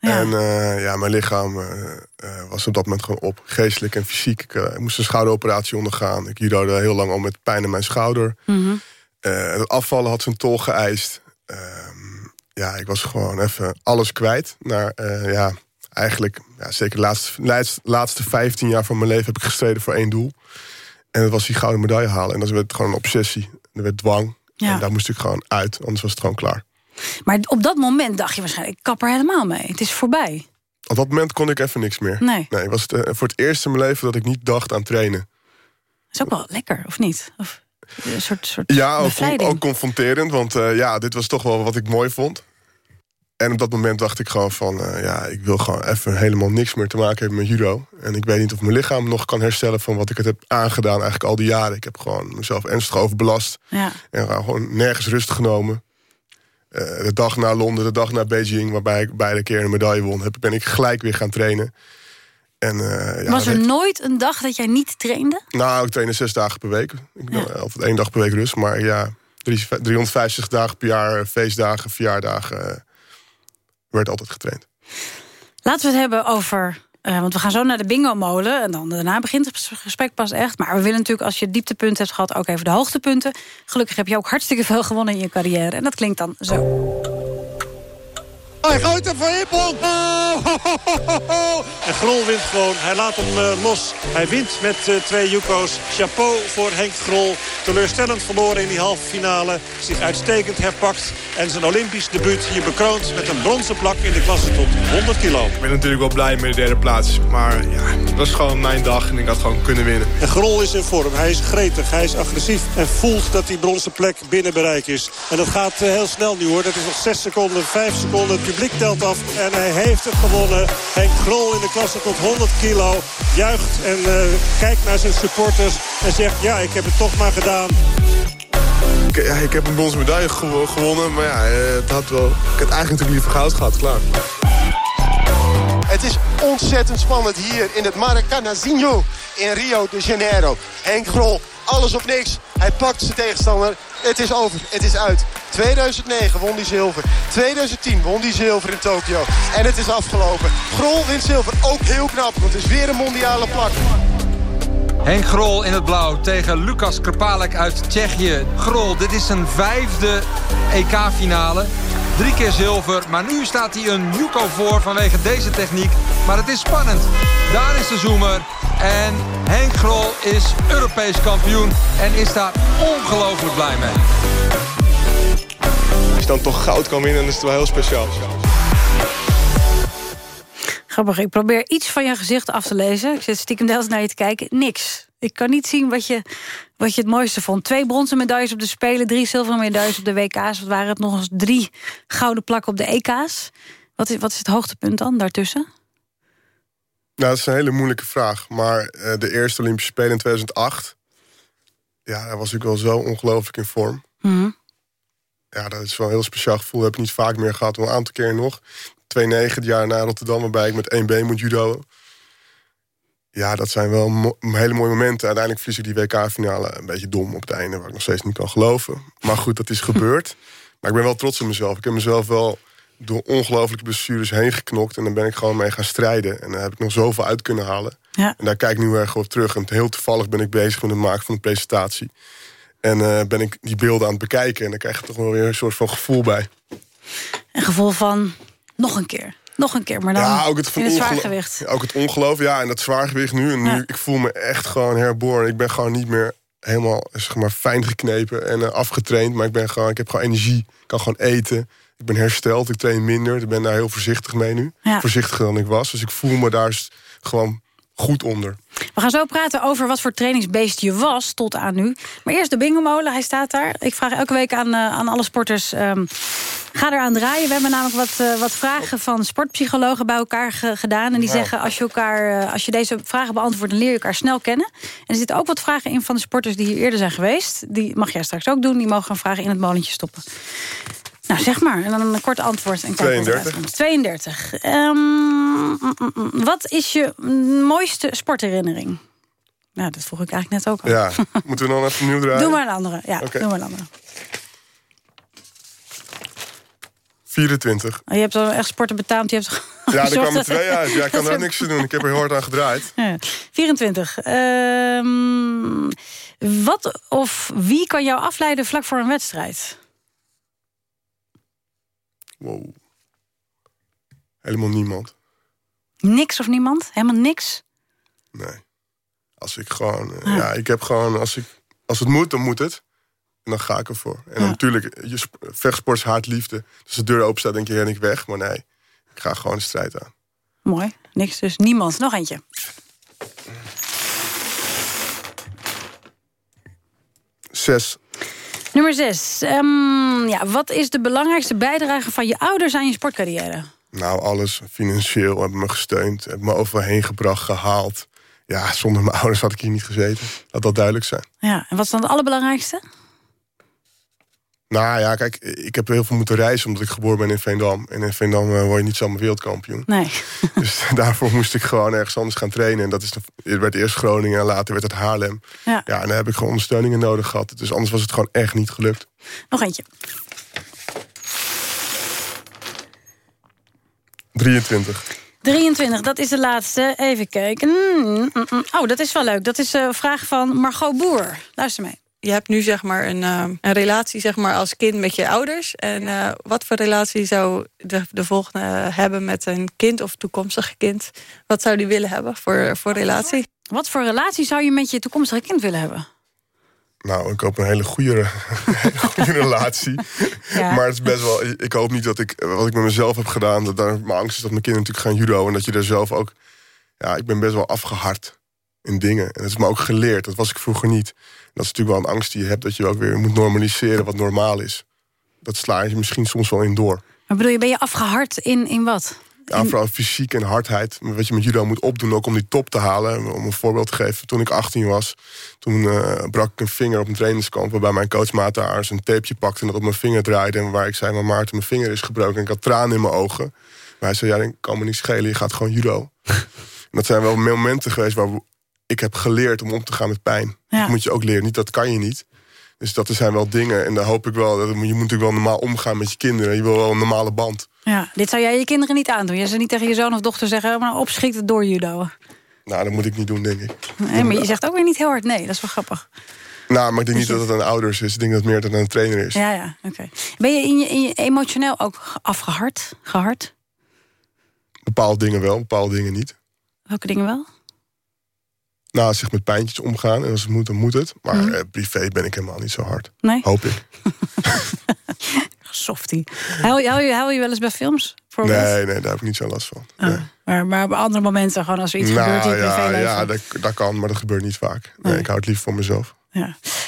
En eh, ja, mijn lichaam eh, eh, was op dat moment gewoon op. Geestelijk en fysiek. Ik, ik moest een schouderoperatie ondergaan. Ik judo'de heel lang al met pijn in mijn schouder. Mhm. Het afvallen had zijn tol geëist. Ehm, ja, ik was gewoon even alles kwijt. Naar, ja, eigenlijk, ja, zeker de laatste, laatste, laatste 15 jaar van mijn leven heb ik gestreden voor één doel. En dat was die gouden medaille halen. En dat werd gewoon een obsessie. Er werd dwang. Ja. En daar moest ik gewoon uit, anders was het gewoon klaar. Maar op dat moment dacht je waarschijnlijk, ik kap er helemaal mee. Het is voorbij. Op dat moment kon ik even niks meer. Nee. Was het, eh, voor het eerst in mijn leven dat ik niet dacht aan trainen. Dat is ook wel lekker, of niet? Of een soort, soort Ja, ook confronterend, want eh, ja, dit was toch wel wat ik mooi vond. En op dat moment dacht ik gewoon van, eh, ja, ik wil gewoon even helemaal niks meer te maken hebben met judo. En ik weet niet of mijn lichaam nog kan herstellen van wat ik het heb aangedaan eigenlijk al die jaren. Ik heb gewoon mezelf ernstig overbelast. Ja. En gewoon nergens rust genomen. Eh, de dag na Londen, de dag na Beijing, waarbij ik beide keer een medaille won, heb, ben ik gelijk weer gaan trainen. En, eh, ja, Was er nooit een dag dat jij niet trainde? nou, ik trainde zes dagen per week. Ik altijd één dag per week rust. Maar ja, drie- 350 dagen per jaar, feestdagen, verjaardagen... werd altijd getraind. Laten we het hebben over... eh, want we gaan zo naar de bingo-molen. En dan daarna begint het gesprek pas echt. Maar we willen natuurlijk, als je dieptepunten hebt gehad... ook even de hoogtepunten. Gelukkig heb je ook hartstikke veel gewonnen in je carrière. En dat klinkt dan zo. Hij gooit er voor Ippon. En Grol wint gewoon. Hij laat hem eh, los. Hij wint met eh, twee Yuko's. Chapeau voor Henk Grol. Teleurstellend verloren in die halve finale. Zich uitstekend herpakt. En zijn Olympisch debuut hier bekroond met een bronzen plak in de klasse tot 100 kilo. Ik ben natuurlijk wel blij met de derde plaats. Maar ja, het was gewoon mijn dag en ik had gewoon kunnen winnen. En Grol is in vorm. Hij is gretig, hij is agressief en voelt dat die bronzen plek binnen bereik is. En dat gaat eh, heel snel nu hoor. Dat is nog 6 seconden, 5 seconden. Het publiek telt af en hij heeft het gewonnen. Henk Grol in de klasse tot 100 kilo. Juicht en eh, kijkt naar zijn supporters en zegt ja, ik heb het toch maar gedaan. Ik, ik heb een bronzen medaille gewo- gewonnen. Maar ja, eh, het had wel, ik had eigenlijk natuurlijk liever goud gehad, klaar. Ontzettend spannend hier in het Maracanazinho in Rio de Janeiro. Henk Grol, alles of niks. Hij pakt zijn tegenstander. Het is over, het is uit. 2009 won hij zilver. 2010 won hij zilver in Tokio. En het is afgelopen. Grol wint zilver, ook heel knap, want het is weer een mondiale plak. Henk Grol in het blauw tegen Lucas Krpalek uit Tsjechië. Grol, dit is zijn vijfde EK-finale. Drie keer zilver, maar nu staat hij een Yuko voor vanwege deze techniek. Maar het is spannend. Daar is de zoomer. En Henk Grol is Europees kampioen en is daar ongelooflijk blij mee. Als je dan toch goud kan winnen, dan is het wel heel speciaal. Grappig, ik probeer iets van je gezicht af te lezen. Ik zit stiekem de hele tijd naar je te kijken. Niks. Ik kan niet zien wat je, wat je het mooiste vond. Twee bronzen medailles op de Spelen, drie zilveren medailles op de WK's. Wat waren het nog eens drie gouden plakken op de EK's? Wat is, wat is het hoogtepunt dan daartussen? Nou, dat is een hele moeilijke vraag. Maar eh, de eerste Olympische Spelen in 2008... ja, daar was ik wel zo ongelooflijk in vorm. Mhm. Ja, dat is wel een heel speciaal gevoel. Dat heb ik niet vaak meer gehad, wel een aantal keer nog. 2009, het jaar na Rotterdam, waarbij ik met één been moet judo. Ja, dat zijn wel mo- hele mooie momenten. Uiteindelijk verlies ik die WK-finale een beetje dom op het einde... waar ik nog steeds niet kan geloven. Maar goed, dat is gebeurd. *laughs* Maar ik ben wel trots op mezelf. Ik heb mezelf wel door ongelooflijke blessures heen geknokt... en daar ben ik gewoon mee gaan strijden. En daar heb ik nog zoveel uit kunnen halen. Ja. En daar kijk ik nu erg op terug. En heel toevallig ben ik bezig met het maken van een presentatie. En eh, ben ik die beelden aan het bekijken. En dan krijg je toch wel weer een soort van gevoel bij. Een gevoel van nog een keer. Nog een keer, maar dan ja, ook het, in het zwaargewicht. Ook het ongeloof, ja, en dat zwaargewicht nu. En nu, Ja. ik voel me echt gewoon herboren. Ik ben gewoon niet meer helemaal zeg maar, fijn geknepen en eh, afgetraind. Maar ik, ben gewoon, ik heb gewoon energie. Ik kan gewoon eten. Ik ben hersteld. Ik train minder. Ik ben daar heel voorzichtig mee nu. Ja. Voorzichtiger dan ik was. Dus ik voel me daar gewoon goed onder. We gaan zo praten over wat voor trainingsbeest je was tot aan nu. Maar eerst de bingomolen, hij staat daar. Ik vraag elke week aan, eh, aan alle sporters... ehm, ga eraan draaien. We hebben namelijk wat, eh, wat vragen van sportpsychologen bij elkaar ge- gedaan. En die Nou. zeggen, als je, elkaar, eh, als je deze vragen beantwoordt... dan leer je elkaar snel kennen. En er zitten ook wat vragen in van de sporters die hier eerder zijn geweest. Die mag jij straks ook doen. Die mogen een vragen in het molentje stoppen. Nou, zeg maar. En dan een kort antwoord. En kijken hoe het 32. uitkomt. 32. Ehm, mm, mm, mm. wat is je mooiste sportherinnering? Nou, dat vroeg ik eigenlijk net ook al. Ja, moeten we dan even nieuw draaien? *laughs* Doe maar een andere. Ja, Oké. doe maar een andere. 24. Oh, Je hebt al echt sporten betaamd. Je hebt Ja, er *laughs* kwamen twee uit. Ja, ik kan er er- niks aan doen. Ik heb er heel hard aan gedraaid. *laughs* Ja. 24. Ehm, wat of wie kan jou afleiden vlak voor een wedstrijd? Wow. Helemaal niemand. Niks of niemand? Helemaal niks? Nee. Als ik gewoon... eh, Ah. Ja, ik heb gewoon... Als, ik, als het moet, dan moet het. En dan ga ik ervoor. En natuurlijk, je sp- vechtsport is haatliefde. Dus als de deur open staat, denk je, ren ik weg. Maar nee, ik ga gewoon de strijd aan. Mooi. Niks dus. Niemand. Nog eentje. Zes. Nummer 6. ja, wat is de belangrijkste bijdrage van je ouders aan je sportcarrière? Nou, alles financieel hebben me gesteund. Hebben me overal heen gebracht, gehaald. Ja, zonder mijn ouders had ik hier niet gezeten. Laat dat duidelijk zijn. Ja, en wat is dan het allerbelangrijkste? Nou ja, kijk, ik heb heel veel moeten reizen omdat ik geboren ben in Veendam. En in Veendam eh, word je niet zomaar wereldkampioen. Nee. *laughs* Dus daarvoor moest ik gewoon ergens anders gaan trainen. En dat is het werd eerst Groningen en later werd het Haarlem. Ja. ja, en daar heb ik gewoon ondersteuningen nodig gehad. Dus anders was het gewoon echt niet gelukt. Nog eentje. 23. 23, dat is de laatste. Even kijken. Mm, mm, mm. Oh, dat is wel leuk. Dat is een vraag van Margot Boer. Luister mee. Je hebt nu zeg maar een, eh, een relatie zeg maar, als kind met je ouders. En eh, wat voor relatie zou de, de volgende hebben met een kind of toekomstig kind? Wat zou die willen hebben voor, voor relatie? Wat voor relatie zou je met je toekomstige kind willen hebben? Nou, ik hoop een hele goede, *laughs* hele goede relatie. *laughs* Ja. Maar het is best wel. Ik hoop niet dat ik wat ik met mezelf heb gedaan. Dat daar, mijn angst is dat mijn kinderen natuurlijk gaan judo. En dat je daar zelf ook. Ja, ik ben best wel afgehard in dingen. En dat is me ook geleerd. Dat was ik vroeger niet. Dat is natuurlijk wel een angst die je hebt. Dat je ook weer moet normaliseren wat normaal is. Dat sla je misschien soms wel in door. Maar bedoel je, ben je afgehard in, in wat? Ja, vooral fysiek en hardheid. Wat je met judo moet opdoen, ook om die top te halen. Om een voorbeeld te geven. Toen ik 18 was, toen eh, brak ik een vinger op een trainingskamp... waarbij mijn coach daar een tapeje pakte en dat op mijn vinger draaide... en waar ik zei, maar Maarten, mijn vinger is gebroken. En ik had tranen in mijn ogen. Maar hij zei, ja, dat kan me niet schelen, je gaat gewoon judo. *laughs* dat zijn wel momenten geweest waar ik heb geleerd om om te gaan met pijn. Ja. Dat moet je ook leren. Niet, dat kan je niet. Dus dat zijn wel dingen. En daar hoop ik wel. Dat, je moet natuurlijk wel normaal omgaan met je kinderen. Je wil wel een normale band. Ja, dit zou jij je kinderen niet aandoen. Je zou niet tegen je zoon of dochter zeggen... maar opschiet het door judo. Nou, dat moet ik niet doen, denk ik. Nee, maar je zegt ook weer niet heel hard nee. Dat is wel grappig. Nou, maar ik denk niet dat het aan ouders is. Ik denk dat het meer dat het aan een trainer is. Ja, ja, oké. Ben je, in je, in je emotioneel ook afgehard? Gehard? Bepaalde dingen wel, bepaalde dingen niet. Welke dingen wel? Nou, zich met pijntjes omgaan. En als het moet, dan moet het. Maar Mhm. eh, privé ben ik helemaal niet zo hard. Nee? Hoop ik. *laughs* Softie. Je- huil, je, wel eens bij films? Nee, nee, daar heb ik niet zo last van. Ah, maar, maar op andere momenten, gewoon als er iets gebeurt in ja, privéleven. ja dat, dat kan, maar dat gebeurt niet vaak. Nee, ik hou het lief voor mezelf.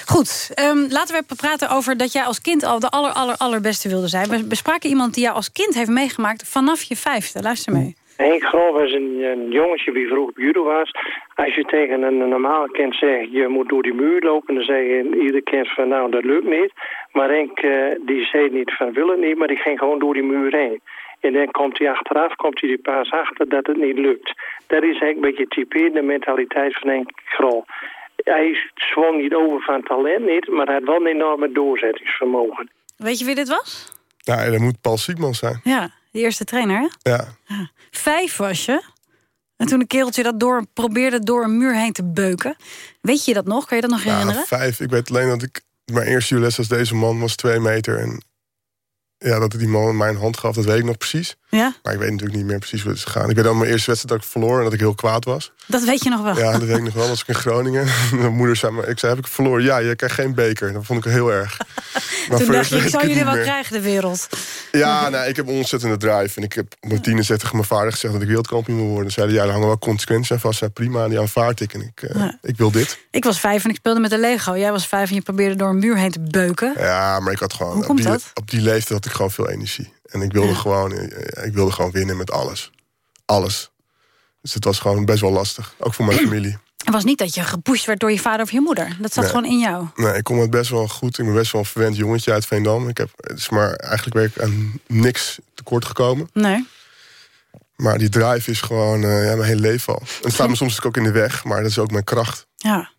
Goed, ehm, laten we even praten over dat jij als kind al de aller, aller, allerbeste wilde zijn. We bespraken iemand die jou als kind heeft meegemaakt vanaf je vijfde. Luister mee. Henk Grol was een, een jongetje die vroeg op judo was. Als je tegen een normaal kind zegt, je moet door die muur lopen... dan zeg je ieder kind van, nou, dat lukt niet. Maar Henk, eh, die zei niet van, wil het niet, maar die ging gewoon door die muur heen. En dan komt hij achteraf, komt hij er pas achter dat het niet lukt. Dat is eigenlijk een beetje typerende mentaliteit van Henk Grol. Hij zwom niet over van talent niet, maar hij had wel een enorme doorzettingsvermogen. Weet je wie dit was? Ja, dat moet Paul Siekman zijn. Ja, de eerste trainer, hè? Ja. Vijf was je. En toen een kereltje dat door, probeerde door een muur heen te beuken. Weet je dat nog? Kan je dat nog herinneren? vijf. Ik weet alleen dat ik... Mijn eerste les als deze man was twee meter. En ja, dat die man mijn hand gaf, dat weet ik nog precies. Ja? Maar ik weet natuurlijk niet meer precies hoe het is gegaan. Ik weet al mijn eerste wedstrijd dat ik verloor en dat ik heel kwaad was. Dat weet je nog wel. Ja, dat weet ik nog wel. Was ik in Groningen. *laughs* Mijn moeder zei me, ik zei, heb ik verloren? Ja, je krijgt geen beker. Dat vond ik heel erg. *laughs* Maar toen dacht je, ik weet jullie wel meer. krijgen, de wereld. Ja, nou, ik heb een ontzettende drive. En ik heb op mijn tiende zet tegen mijn vader gezegd dat ik wereldkampioen wil worden. Zeiden, ja, daar hangen wel consequenties aan vast. Zei, prima, die aanvaard ik. En ik, eh, Ja. ik wil dit. Ik was vijf en ik speelde met de Lego. Jij was vijf en je probeerde door een muur heen te beuken. Ja, maar ik had gewoon... Hoe op komt die, dat? Op die leeftijd had ik gewoon veel energie. En ik wilde, *clears throat* gewoon, eh, ik wilde gewoon winnen met alles. Alles. Dus het was gewoon best wel lastig. Ook voor mijn *clears throat* familie. Het was niet dat je gepusht werd door je vader of je moeder. Dat zat Nee. gewoon in jou. Nee, ik kom het best wel goed. Ik ben best wel een verwend jongetje uit Veendam. Ik heb, maar eigenlijk ben ik aan niks tekort gekomen. Nee. Maar die drive is gewoon eh, ja, mijn hele leven al. En het staat me soms ook in de weg, maar dat is ook mijn kracht. Ja.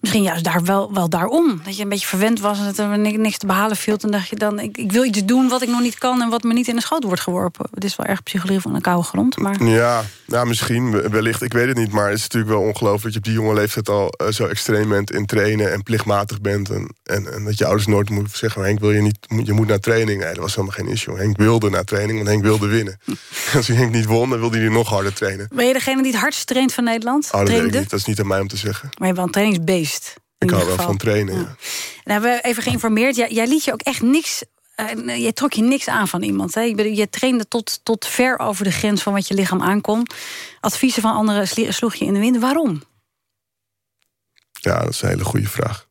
Misschien juist daar wel, wel daarom. Dat je een beetje verwend was en dat er ni- niks te behalen viel. Toen dacht je dan, ik, ik wil iets doen wat ik nog niet kan... en wat me niet in de schoot wordt geworpen. Het is wel erg psychologie van een koude grond. Maar Ja, nou, misschien, we- wellicht, ik weet het niet. Maar het is natuurlijk wel ongelooflijk dat je op die jonge leeftijd al eh, zo extreem bent in trainen en plichtmatig bent. En, en, en dat je ouders nooit moeten zeggen: Henk, wil je niet, je moet naar training. Nee, dat was helemaal geen issue. Henk wilde naar training, want Henk wilde winnen. *laughs* Als hij Henk niet won, dan wilde hij nog harder trainen. ben je degene die het hardst traint van Nederland? Oh, dat weet ik Trainde? niet. Dat is niet aan mij om te zeggen. Maar je wel een in Ik hou wel van trainen. Ja. En hebben we even geïnformeerd. Jij, jij liet je ook echt niks. eh, je trok je niks aan van iemand. Hè? Je, je trainde tot, tot ver over de grens van wat je lichaam aankon. Adviezen van anderen sloeg je in de wind. Waarom? Ja, dat is een hele goede vraag.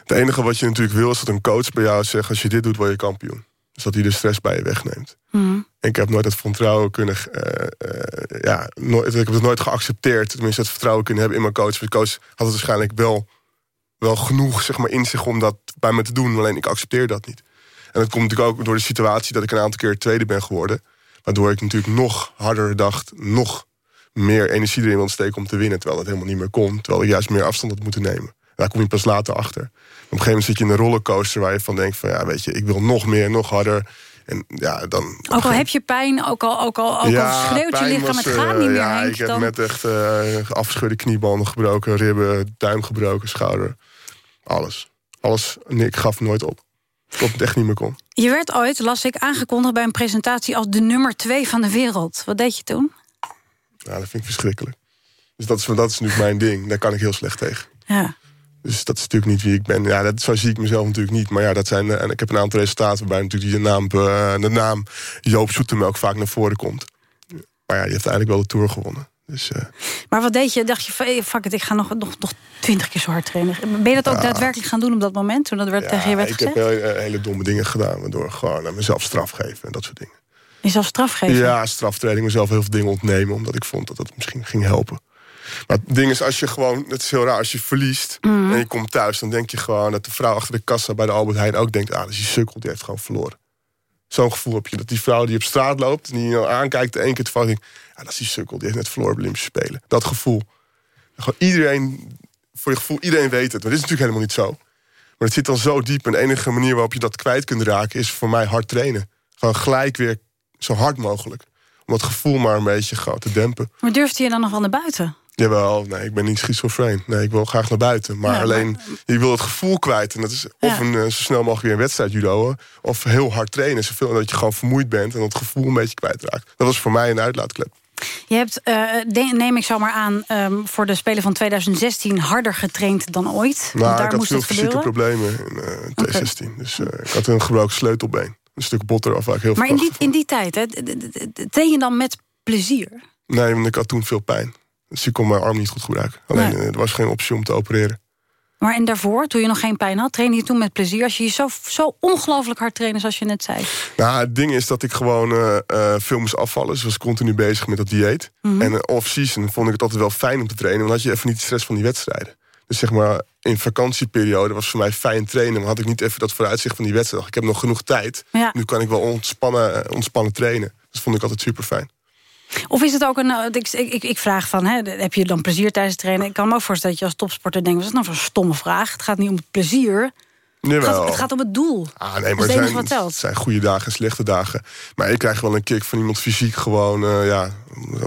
Het enige wat je natuurlijk wil is dat een coach bij jou zegt: als je dit doet, word je kampioen. Dus dat hij de stress bij je wegneemt. Mhm. Ik heb nooit het vertrouwen kunnen. eh, eh, ja, ik heb het nooit geaccepteerd. Tenminste, het vertrouwen kunnen hebben in mijn coach. De coach had het waarschijnlijk wel, wel genoeg zeg maar, in zich om dat bij me te doen. Alleen ik accepteer dat niet. En dat komt natuurlijk ook door de situatie dat ik een aantal keer tweede ben geworden. Waardoor ik natuurlijk nog harder dacht, nog meer energie erin wil steken om te winnen. Terwijl dat helemaal niet meer kon. Terwijl ik juist meer afstand had moeten nemen. Daar kom je pas later achter. Op een gegeven moment zit je in een rollercoaster waar je van denkt: van ja, weet je, ik wil nog meer, nog harder. En ja, dan. Ook al heb je pijn, ook al, ook al, ook al schreeuwt je lichaam, was, het gaat eh, niet meer, Ja, Henk, ik heb dan... met echt eh afgescheurde kniebanden gebroken, ribben, duim gebroken, schouder. Alles. Alles. Nee, ik gaf nooit op. Tot het echt niet meer kon. Je werd ooit, las ik, aangekondigd bij een presentatie... als de nummer twee van de wereld. Wat deed je toen? Ja, dat vind ik verschrikkelijk. Dus dat is, dat is natuurlijk mijn ding. Daar kan ik heel slecht tegen. Ja. Dus dat is natuurlijk niet wie ik ben. Ja, dat, zo zie ik mezelf natuurlijk niet. Maar ja, dat zijn, eh, en ik heb een aantal resultaten waarbij natuurlijk die naam, eh, de naam Joop Zoetemelk vaak naar voren komt. Maar ja, die heeft eigenlijk wel de Tour gewonnen. Dus eh, Maar wat deed je? Dacht je, fuck it, ik ga nog, nog, nog twintig keer zo hard trainen. Ben je dat ook Ja. daadwerkelijk gaan doen op dat moment? Toen dat werd tegen je werd ik gezegd? heb hele, hele domme dingen gedaan. Waardoor gewoon aan mezelf straf geven en dat soort dingen. Jezelf straf geven? Ja, straftraining, mezelf heel veel dingen ontnemen. Omdat ik vond dat dat misschien ging helpen. Maar het ding is, als je gewoon, het is heel raar, als je verliest Mhm. en je komt thuis, dan denk je gewoon dat de vrouw achter de kassa bij de Albert Heijn ook denkt: ah, dat is die sukkel, die heeft gewoon verloren. Zo'n gevoel heb je. Dat die vrouw die op straat loopt en die je nou aankijkt, één keer toevallig denkt: dat is die sukkel, die heeft net verloren Olympische Spelen. Dat gevoel. Gewoon iedereen, voor je gevoel, iedereen weet het. Maar dit is natuurlijk helemaal niet zo. Maar het zit dan zo diep. En de enige manier waarop je dat kwijt kunt raken... is voor mij hard trainen. Gewoon gelijk weer zo hard mogelijk. Om dat gevoel maar een beetje te dempen. Maar durfde je dan nog wel naar buiten? Jawel, nee, ik ben niet schizofreen. Nee, ik wil graag naar buiten. Maar Ja, maar- alleen, je wil het gevoel kwijt. En dat is of Ja. een, eh, zo snel mogelijk weer een wedstrijd judoën... of heel hard trainen. Zoveel dat je gewoon vermoeid bent... en dat gevoel een beetje kwijtraakt. Dat was voor mij een uitlaatklep. Je hebt, eh, neem ik zomaar aan, ehm, voor de Spelen van 2016 harder getraind dan ooit. Nou, daar ik had veel fysieke problemen in eh 2016. Dus eh, ik had een gebroken sleutelbeen. Een stuk botter af waar ik heel Maar veel in die, in die tijd, hè, train je dan met plezier? Nee, want ik had toen veel pijn. Dus ik kon mijn arm niet goed gebruiken. Alleen, eh, er was geen optie om te opereren. Maar en daarvoor, toen je nog geen pijn had, trainde je toen met plezier? Als je je zo, zo ongelooflijk hard trainde, zoals je net zei. Nou, het ding is dat ik gewoon eh, eh, veel moest afvallen. Dus was continu bezig met dat dieet. Mhm. En eh, off-season vond ik het altijd wel fijn om te trainen. Want dan had je even niet de stress van die wedstrijden. Dus zeg maar, in vakantieperiode was voor mij fijn trainen. Maar had ik niet even dat vooruitzicht van die wedstrijd. Ik heb nog genoeg tijd. Ja. Nu kan ik wel ontspannen, ontspannen trainen. Dat vond ik altijd super fijn. Of is het ook een... eh, Ik, ik, ik vraag van, hè, heb je dan plezier tijdens het trainen? Ik kan me ook voorstellen dat je als topsporter denkt... wat is dat nou voor een stomme vraag? Het gaat niet om het plezier. Het gaat, het gaat om het doel. Ah, nee, maar het het zijn, wat telt. het zijn goede dagen en slechte dagen. Maar ik krijg wel een kick van iemand fysiek gewoon, eh, ja,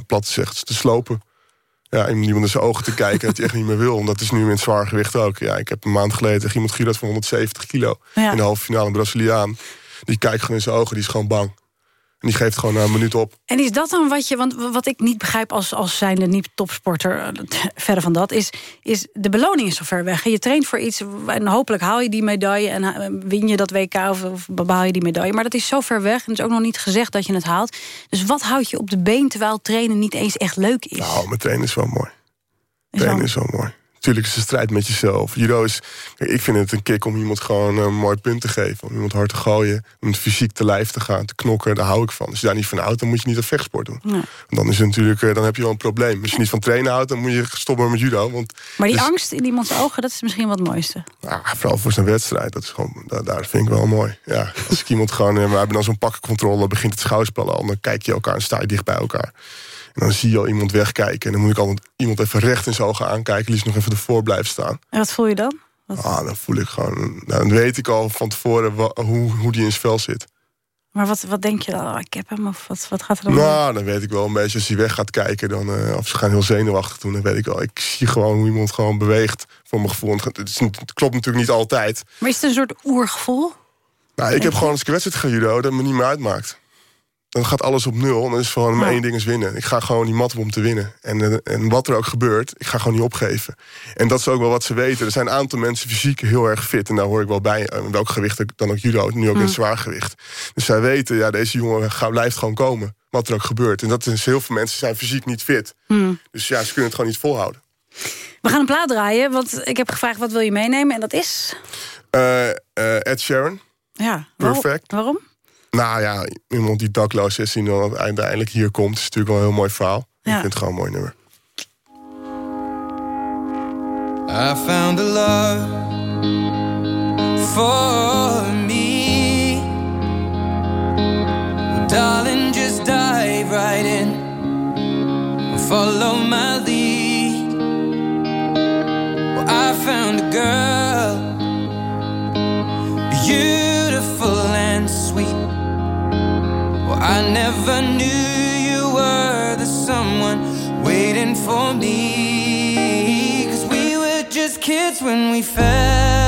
plat gezegd, te slopen. Ja, iemand in zijn ogen te kijken dat hij echt niet meer wil. En dat is nu met zwaar gewicht ook. Ja, ik heb een maand geleden tegen iemand gejudo'd van 170 kilo. Ja. In de halve finale, een Braziliaan. Die kijkt gewoon in zijn ogen, die is gewoon bang. En die geeft gewoon een minuut op. En is dat dan wat je... Want wat ik niet begrijp als, als zijnde niet topsporter... eh, verder van dat, is, is de beloning is zo ver weg. Je traint voor iets en hopelijk haal je die medaille... en eh, win je dat WK of, of behaal je die medaille. Maar dat is zo ver weg en het is ook nog niet gezegd dat je het haalt. Dus wat houdt je op de been terwijl trainen niet eens echt leuk is? Nou, mijn trainen is wel mooi. Trainen is wel mooi. Tuurlijk is het strijd met jezelf. Judo is, ik vind het een kick om iemand gewoon een mooi punt te geven. Om iemand hard te gooien. Om het fysiek te lijf te gaan, te knokken. Daar hou ik van. Als je daar niet van houdt, dan moet je niet aan vechtsport doen. Nee. Dan, is het natuurlijk, eh, dan heb je wel een probleem. Als je niet van trainen houdt, dan moet je stoppen met judo. Want Maar die dus- angst in iemands ogen, dat is misschien wat het mooiste. ja, vooral voor zijn wedstrijd. Dat is gewoon, daar, daar vind ik wel mooi. Ja, als ik iemand gewoon, eh, we hebben dan zo'n pakkencontrole, begint het schouwspel al. Dan kijk je elkaar en sta je dicht bij elkaar. En dan zie je al iemand wegkijken. En dan moet ik altijd iemand even recht in zijn ogen aankijken. Liefst nog even ervoor blijven staan. En wat voel je dan? Ah, dan voel ik gewoon, nou, dan weet ik al van tevoren hoe, hoe die in zijn vel zit. Maar wat, wat denk je dan? Oh, ik heb hem, of wat, wat gaat er dan? Nou, dan weet ik wel een beetje, als hij weg gaat kijken, dan, eh, of ze gaan heel zenuwachtig doen, dan weet ik wel. Ik zie gewoon hoe iemand gewoon beweegt, voor mijn gevoel. Het, het is het klopt natuurlijk niet altijd. Maar is het een soort oergevoel? Nou, ik heb gewoon als ik een wedstrijd ga judo, dat me niet meer uitmaakt. Dan gaat alles op nul en dan is gewoon Ja. één ding is winnen. Ik ga gewoon die mat op om te winnen. En, eh, en wat er ook gebeurt, ik ga gewoon niet opgeven. En dat is ook wel wat ze weten. Er zijn een aantal mensen fysiek heel erg fit. En daar hoor ik wel bij. eh, welk gewicht dan ook judo, nu ook in Hm. het zwaargewicht. Dus zij weten, ja, deze jongen gaat, blijft gewoon komen. Wat er ook gebeurt. En dat is heel veel mensen zijn fysiek niet fit. Hmm. Dus ja, ze kunnen het gewoon niet volhouden. We gaan een plaat draaien, want ik heb gevraagd wat wil je meenemen. En dat is... Eh, Ed Sheeran. Ja, Perfect. Waarom? Nou ja, iemand die dakloos is en dan uiteindelijk hier komt... is natuurlijk wel een heel mooi verhaal. Ja. Ik vind het gewoon een mooi nummer. I found a love for me. Well, darling, just dive right in. Follow my lead. Well, I found a girl, beautiful I never knew you were the someone waiting for me. Cause we were just kids when we fell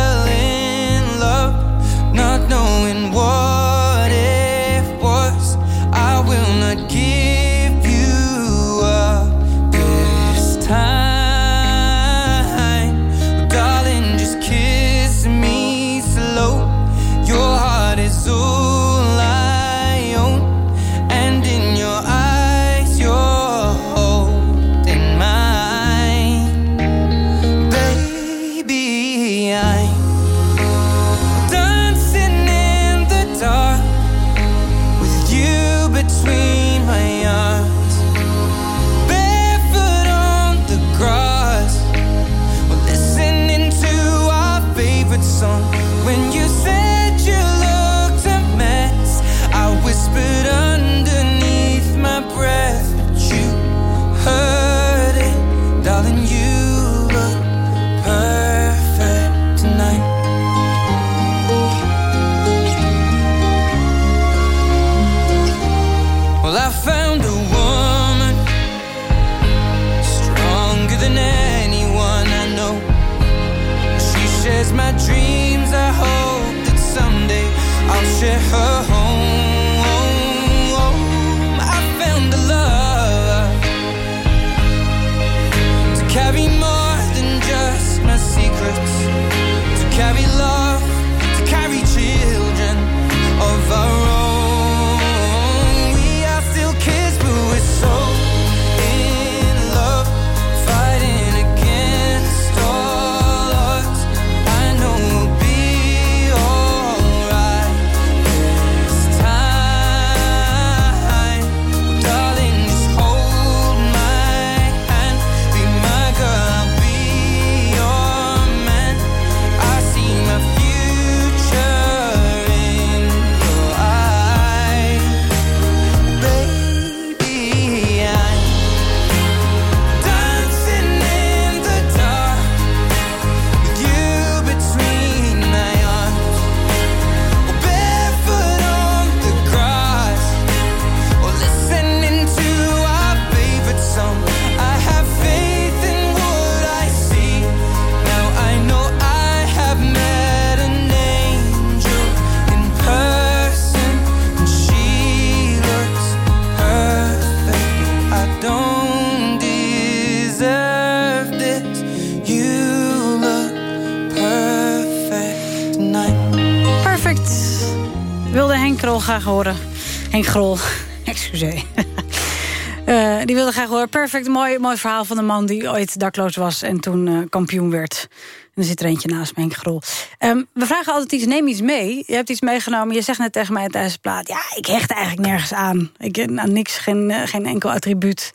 Perfect, mooi, mooi verhaal van een man die ooit dakloos was... en toen eh, kampioen werd. En er zit er eentje naast me, Henk Grol. Ehm, we vragen altijd iets, neem iets mee. Je hebt iets meegenomen, je zegt net tegen mij tijdens de plaat... ja, ik hecht eigenlijk nergens aan. Ik aan niks, geen, eh, geen enkel attribuut.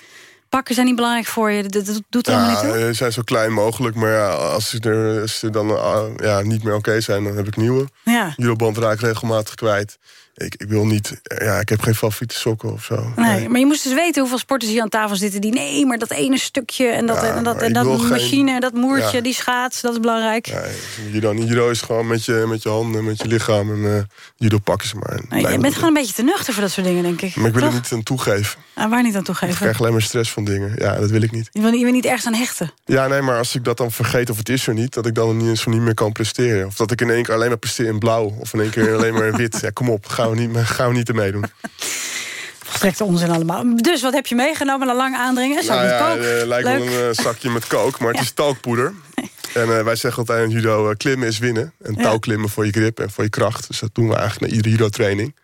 Pakken zijn niet belangrijk voor je, dat, doet er helemaal niet toe? Ja, ze zijn zo klein mogelijk. Maar ja, als ze er, als ze dan uh, ja, niet meer oké zijn, dan heb ik nieuwe. Ja. Juroband raak ik regelmatig kwijt. Ik, ik wil niet, ja, ik heb geen favoriete sokken of zo. Nee, maar je moest dus weten hoeveel sporters hier aan tafel zitten... die nee, maar dat ene stukje en dat, Ja, en dat, en ik dat geen- machine... en dat moertje, Ja. die schaats, dat is belangrijk. Judo, niet judo is gewoon met je, met je handen, met je lichaam. En eh, judo pakken ze maar. Nee, je bent gewoon een beetje te nuchter voor dat soort dingen, denk ik. Maar ik wil er niet aan toegeven. Ah, waar niet aan Ik toegeven? krijg alleen maar stress van dingen. Ja, dat wil ik niet. Je wil, je wil niet ergens aan hechten. Ja, nee, maar als ik dat dan vergeet of het is er niet... dat ik dan niet eens niet meer kan presteren. Of dat ik in één keer alleen maar presteer in blauw. Of in één keer alleen maar in wit. Ja, kom op, gaan we niet, gaan we niet te meedoen. Volstrekte onzin allemaal. Dus wat heb je meegenomen? Een lang aandringen? Zak Nou met ja, kook. eh, lijkt Leuk. wel een eh, zakje met kook, maar het is talkpoeder. En eh, wij zeggen altijd in judo, klimmen is winnen. En Ja. touwklimmen voor je grip en voor je kracht. Dus dat doen we eigenlijk na iedere judo-training.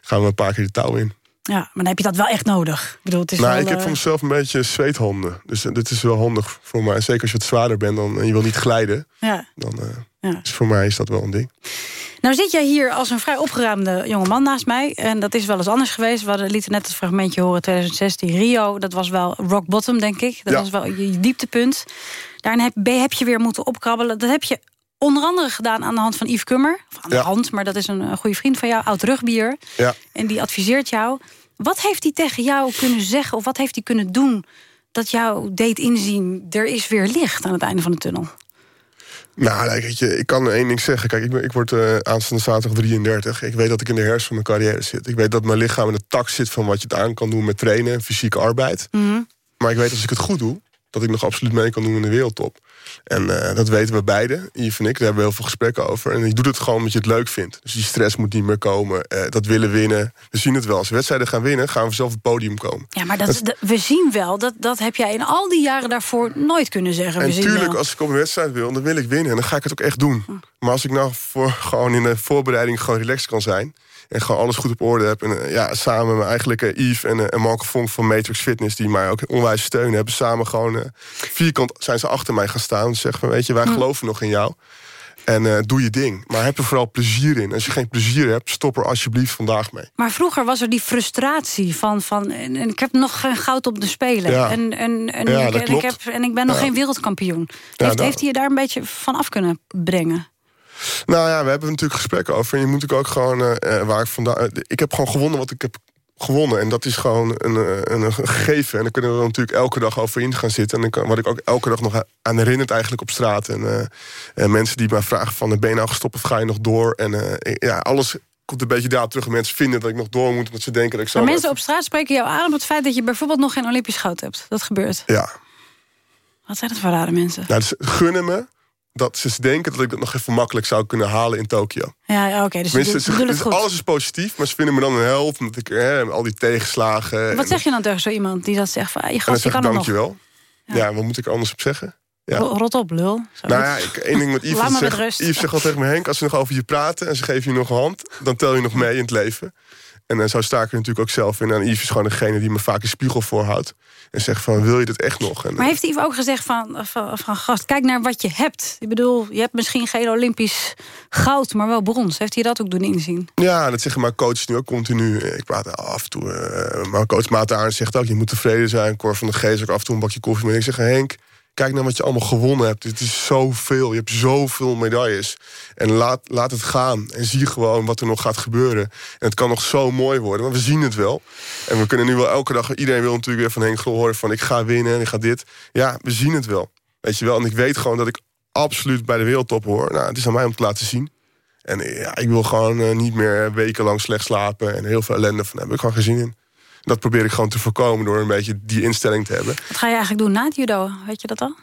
Gaan we een paar keer de touw in. Ja, maar dan heb je dat wel echt nodig. Ik bedoel, het is nou, wel, ik heb voor mezelf een beetje zweethanden. Dus dit is wel handig voor mij. Zeker als je wat zwaarder bent dan, en je wil niet glijden. Ja. Dan, Ja. Dus voor mij is dat wel een ding. Nou zit jij hier als een vrij opgeruimde jongeman naast mij. En dat is wel eens anders geweest. We lieten net het fragmentje horen 2016 Rio. Dat was wel rock bottom, denk ik. Dat Ja. was wel je dieptepunt. Daarna heb, heb je weer moeten opkrabbelen. Dat heb je onder andere gedaan aan de hand van Yves Kummer. Of aan de Ja. hand, maar dat is een, een goede vriend van jou. Oud rugbier. Ja. En die adviseert jou. Wat heeft hij tegen jou kunnen zeggen? Of wat heeft hij kunnen doen dat jou deed inzien... er is weer licht aan het einde van de tunnel? Nou, weet je, ik kan één ding zeggen. Kijk, ik, ben, ik word eh, aanstaande zaterdag 33. Ik weet dat ik in de herfst van mijn carrière zit. Ik weet dat mijn lichaam in de tak zit van wat je het aan kan doen met trainen en fysieke arbeid. Mhm. Maar ik weet als ik het goed doe, dat ik nog absoluut mee kan doen in de wereldtop. En eh, dat weten we beiden, Yves en ik. Daar hebben we heel veel gesprekken over. En je doet het gewoon omdat je het leuk vindt. Dus die stress moet niet meer komen. eh, dat willen winnen. We zien het wel. Als we wedstrijden gaan winnen, gaan we zelf op het podium komen. Ja, maar dat, dat- we zien wel, dat, dat heb jij in al die jaren daarvoor nooit kunnen zeggen. En zien tuurlijk, wel. als ik op een wedstrijd wil, dan wil ik winnen. En dan ga ik het ook echt doen. Maar als ik nou voor, gewoon in de voorbereiding gewoon relaxed kan zijn... en gewoon alles goed op orde heb... en eh, ja, samen met eigenlijk Yves en, eh, en Marco Vonk van Matrix Fitness... die mij ook onwijs steunen, hebben samen gewoon... eh, vierkant zijn ze achter mij gaan staan. Dus zeggen van, weet je, wij geloven nog in jou. En doe je ding. Maar heb er vooral plezier in. Als je geen plezier hebt, stop er alsjeblieft vandaag mee. Maar vroeger was er die frustratie van... van en, en ik heb nog geen goud op de Spelen. Ja. En, en, en, Ja, ik, en, heb, en ik ben nog Ja. geen wereldkampioen. Heeft, dat- heeft hij je daar een beetje van af kunnen brengen? Nou ja, we hebben natuurlijk gesprekken over. En je moet natuurlijk ook gewoon eh, eh, waar ik vandaan. eh, ik heb gewoon gewonnen wat ik heb gewonnen. En dat is gewoon een, een, een gegeven. En dan kunnen we natuurlijk elke dag over in gaan zitten. En dan kan, wat ik ook elke dag nog aan herinnert eigenlijk op straat. En, en mensen die mij vragen van... ben je nou gestopt of ga je nog door? En ja, alles komt een beetje daarop terug. En mensen vinden dat ik nog door moet. Omdat ze denken dat ik zo... Maar mensen op straat spreken jou aan op het feit... dat je bijvoorbeeld nog geen Olympisch goud hebt. Dat gebeurt. Ja, Wat zijn dat voor rare mensen? nou, dus gunnen me dat ze denken dat ik dat nog even makkelijk zou kunnen halen in Tokio. Ja, ja oké, dus, Tenminste, ze- bedoel het dus goed. alles is positief, maar ze vinden me dan een held. Omdat ik hè, al die tegenslagen. Wat zeg je dan tegen zo iemand die dat zegt van... ah, je gast, je kan dankjewel. Ja. wat moet ik er anders op zeggen? Ja. Ro- Rot op, lul. Zoiets. Nou ja, ik, één ding wat Yves Laat me met zegt. rust. Yves zegt al tegen me, Henk, als ze nog over je praten... en ze geven je nog een hand, dan tel je nog mee in het leven. En dan zo sta ik er natuurlijk ook zelf in. En Yves is gewoon degene die me vaak een spiegel voorhoudt. En zegt van, wil je dit echt nog? En, Maar heeft Yves ook gezegd van, van, van gast, kijk naar wat je hebt. Ik bedoel, je hebt misschien geen Olympisch goud, maar wel brons. Heeft hij dat ook doen inzien? Ja, dat zeggen mijn coaches nu ook continu. Ik praat af en toe. eh mijn coach Maarten zegt ook: je moet tevreden zijn. Cor van de Geest ook af en toe een bakje koffie. Maar ik zeg: Henk, kijk naar wat je allemaal gewonnen hebt. Het is zoveel. Je hebt zoveel medailles. En laat, laat het gaan. En zie gewoon wat er nog gaat gebeuren. En het kan nog zo mooi worden. Maar we zien het wel. En we kunnen nu wel elke dag. Iedereen wil natuurlijk weer van Henk Grol horen: van ik ga winnen en ik ga dit. Ja, we zien het wel. Weet je wel. En ik weet gewoon dat ik absoluut bij de wereldtop hoor. Nou, het is aan mij om te laten zien. En ja, ik wil gewoon eh, niet meer wekenlang slecht slapen en heel veel ellende van. Heb ik gewoon geen zin in. Dat probeer ik gewoon te voorkomen door een beetje die instelling te hebben. Wat ga je eigenlijk doen na het judo? Weet je dat al?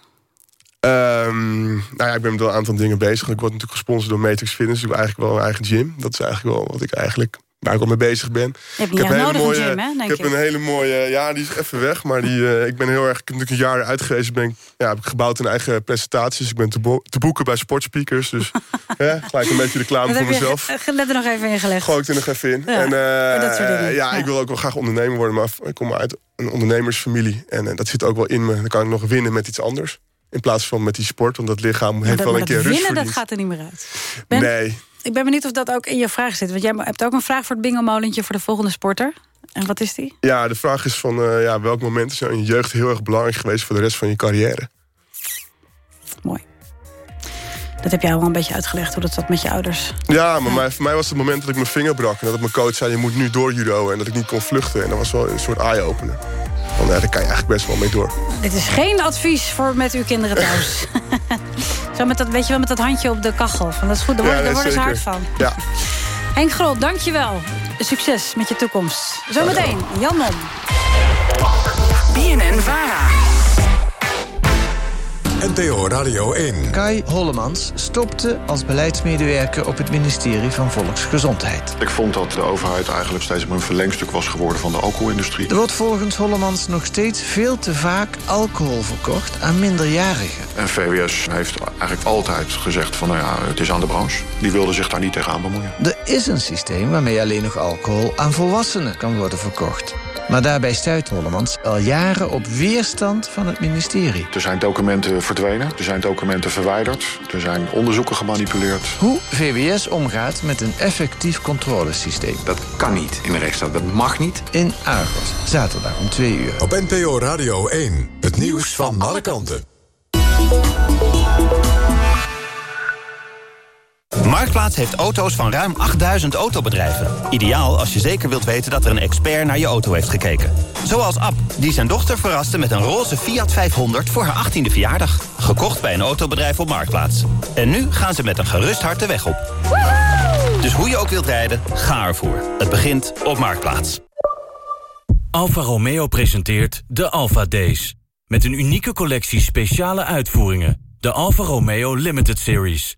Ehm, nou ja, ik ben met wel een aantal dingen bezig. Ik word natuurlijk gesponsord door Matrix Fitness. Ik heb eigenlijk wel een eigen gym. Dat is eigenlijk wel wat ik eigenlijk waar ik al mee bezig ben. Ik heb een hele mooie, gym, hè, ik heb een hele mooie, ja, die is even weg, maar die, eh, ik ben heel erg, ik heb natuurlijk een jaar uit geweest, ben ik, ja, heb ik gebouwd een eigen presentaties. Ik ben te, bo- te boeken bij sportspeakers, dus *laughs* ja, gelijk een beetje reclame voor mezelf. *laughs* let er nog even in gelegd. Gooi ik er nog even in. Ja, en eh, dat soort dingen. ja, Ja. ik wil ook wel graag ondernemer worden, maar ik kom uit een ondernemersfamilie. En eh, dat zit ook wel in me. Dan kan ik nog winnen met iets anders. In plaats van met die sport, want dat lichaam heeft wel een keer rust winnen, dat gaat er niet meer uit. Ben, Nee, Ik ben benieuwd of dat ook in je vraag zit. Want jij hebt ook een vraag voor het bingo-molentje voor de volgende sporter. En wat is die? Ja, de vraag is van eh, ja, welk moment is in je jeugd heel erg belangrijk geweest voor de rest van je carrière? Dat heb jij al wel een beetje uitgelegd, hoe dat zat met je ouders. Ja, maar voor mij was het moment dat ik mijn vinger brak. En dat mijn coach zei, je moet nu door judo. En dat ik niet kon vluchten. En dat was wel een soort eye-opener. Want ja, daar kan je eigenlijk best wel mee door. Dit is geen advies voor met uw kinderen *laughs* thuis. Zo met dat, weet je wel, met dat handje op de kachel. Van, dat is goed, daar worden, Ja, daar ze hard van. Ja. *laughs* Henk Grol, dankjewel. Succes met je toekomst. Zometeen, Jan Mom. BNN Vara. NTO Radio 1. Kai Hollemans stopte als beleidsmedewerker op het ministerie van Volksgezondheid. Ik vond dat de overheid eigenlijk steeds een verlengstuk was geworden van de alcoholindustrie. Er wordt volgens Hollemans nog steeds veel te vaak alcohol verkocht aan minderjarigen. En VWS heeft eigenlijk altijd gezegd van nou ja, het is aan de branche. Die wilde zich daar niet tegenaan bemoeien. Er is een systeem waarmee alleen nog alcohol aan volwassenen kan worden verkocht. Maar daarbij stuit Hollemans al jaren op weerstand van het ministerie. Er zijn documenten verdwenen, er zijn documenten verwijderd, er zijn onderzoeken gemanipuleerd. Hoe VWS omgaat met een effectief controlesysteem. Dat kan niet in de rechtsstaat, dat mag niet. In Argos, zaterdag om 2 uur. Op NPO Radio 1. Het nieuws van alle kanten. Marktplaats heeft auto's van ruim 8000 autobedrijven. Ideaal als je zeker wilt weten dat er een expert naar je auto heeft gekeken. Zoals Ab, die zijn dochter verraste met een roze Fiat 500 voor haar 18e verjaardag. Gekocht bij een autobedrijf op Marktplaats. En nu gaan ze met een gerust hart de weg op. Dus hoe je ook wilt rijden, ga ervoor. Het begint op Marktplaats. Alfa Romeo presenteert de Alfa Days. Met een unieke collectie speciale uitvoeringen. De Alfa Romeo Limited Series.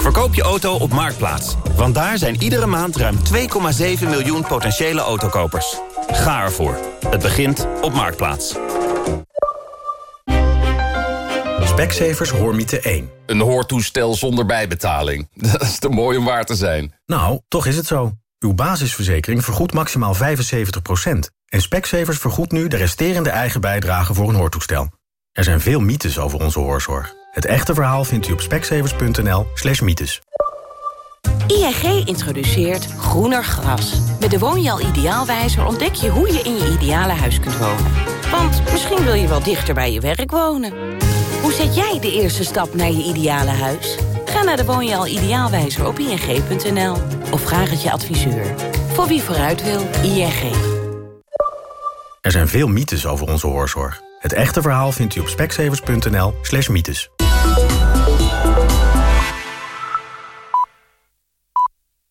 Verkoop je auto op Marktplaats. Want daar zijn iedere maand ruim 2,7 miljoen potentiële autokopers. Ga ervoor. Het begint op Marktplaats. Specsavers Hoormiete 1. Een hoortoestel zonder bijbetaling. *laughs* Dat is te mooi om waar te zijn. Nou, toch is het zo. Uw basisverzekering vergoedt maximaal 75%. En Specsavers vergoedt nu de resterende eigen bijdrage voor een hoortoestel. Er zijn veel mythes over onze hoorzorg. Het echte verhaal vindt u op specsavers.nl slash mythes. ING introduceert groener gras. Met de Woonjaal Ideaalwijzer ontdek je hoe je in je ideale huis kunt wonen. Want misschien wil je wel dichter bij je werk wonen. Hoe zet jij de eerste stap naar je ideale huis? Ga naar de Woonjaal Ideaalwijzer op ing.nl. Of vraag het je adviseur. Voor wie vooruit wil, ING. Er zijn veel mythes over onze hoorzorg. Het echte verhaal vindt u op specsavers.nl slash mythes. You.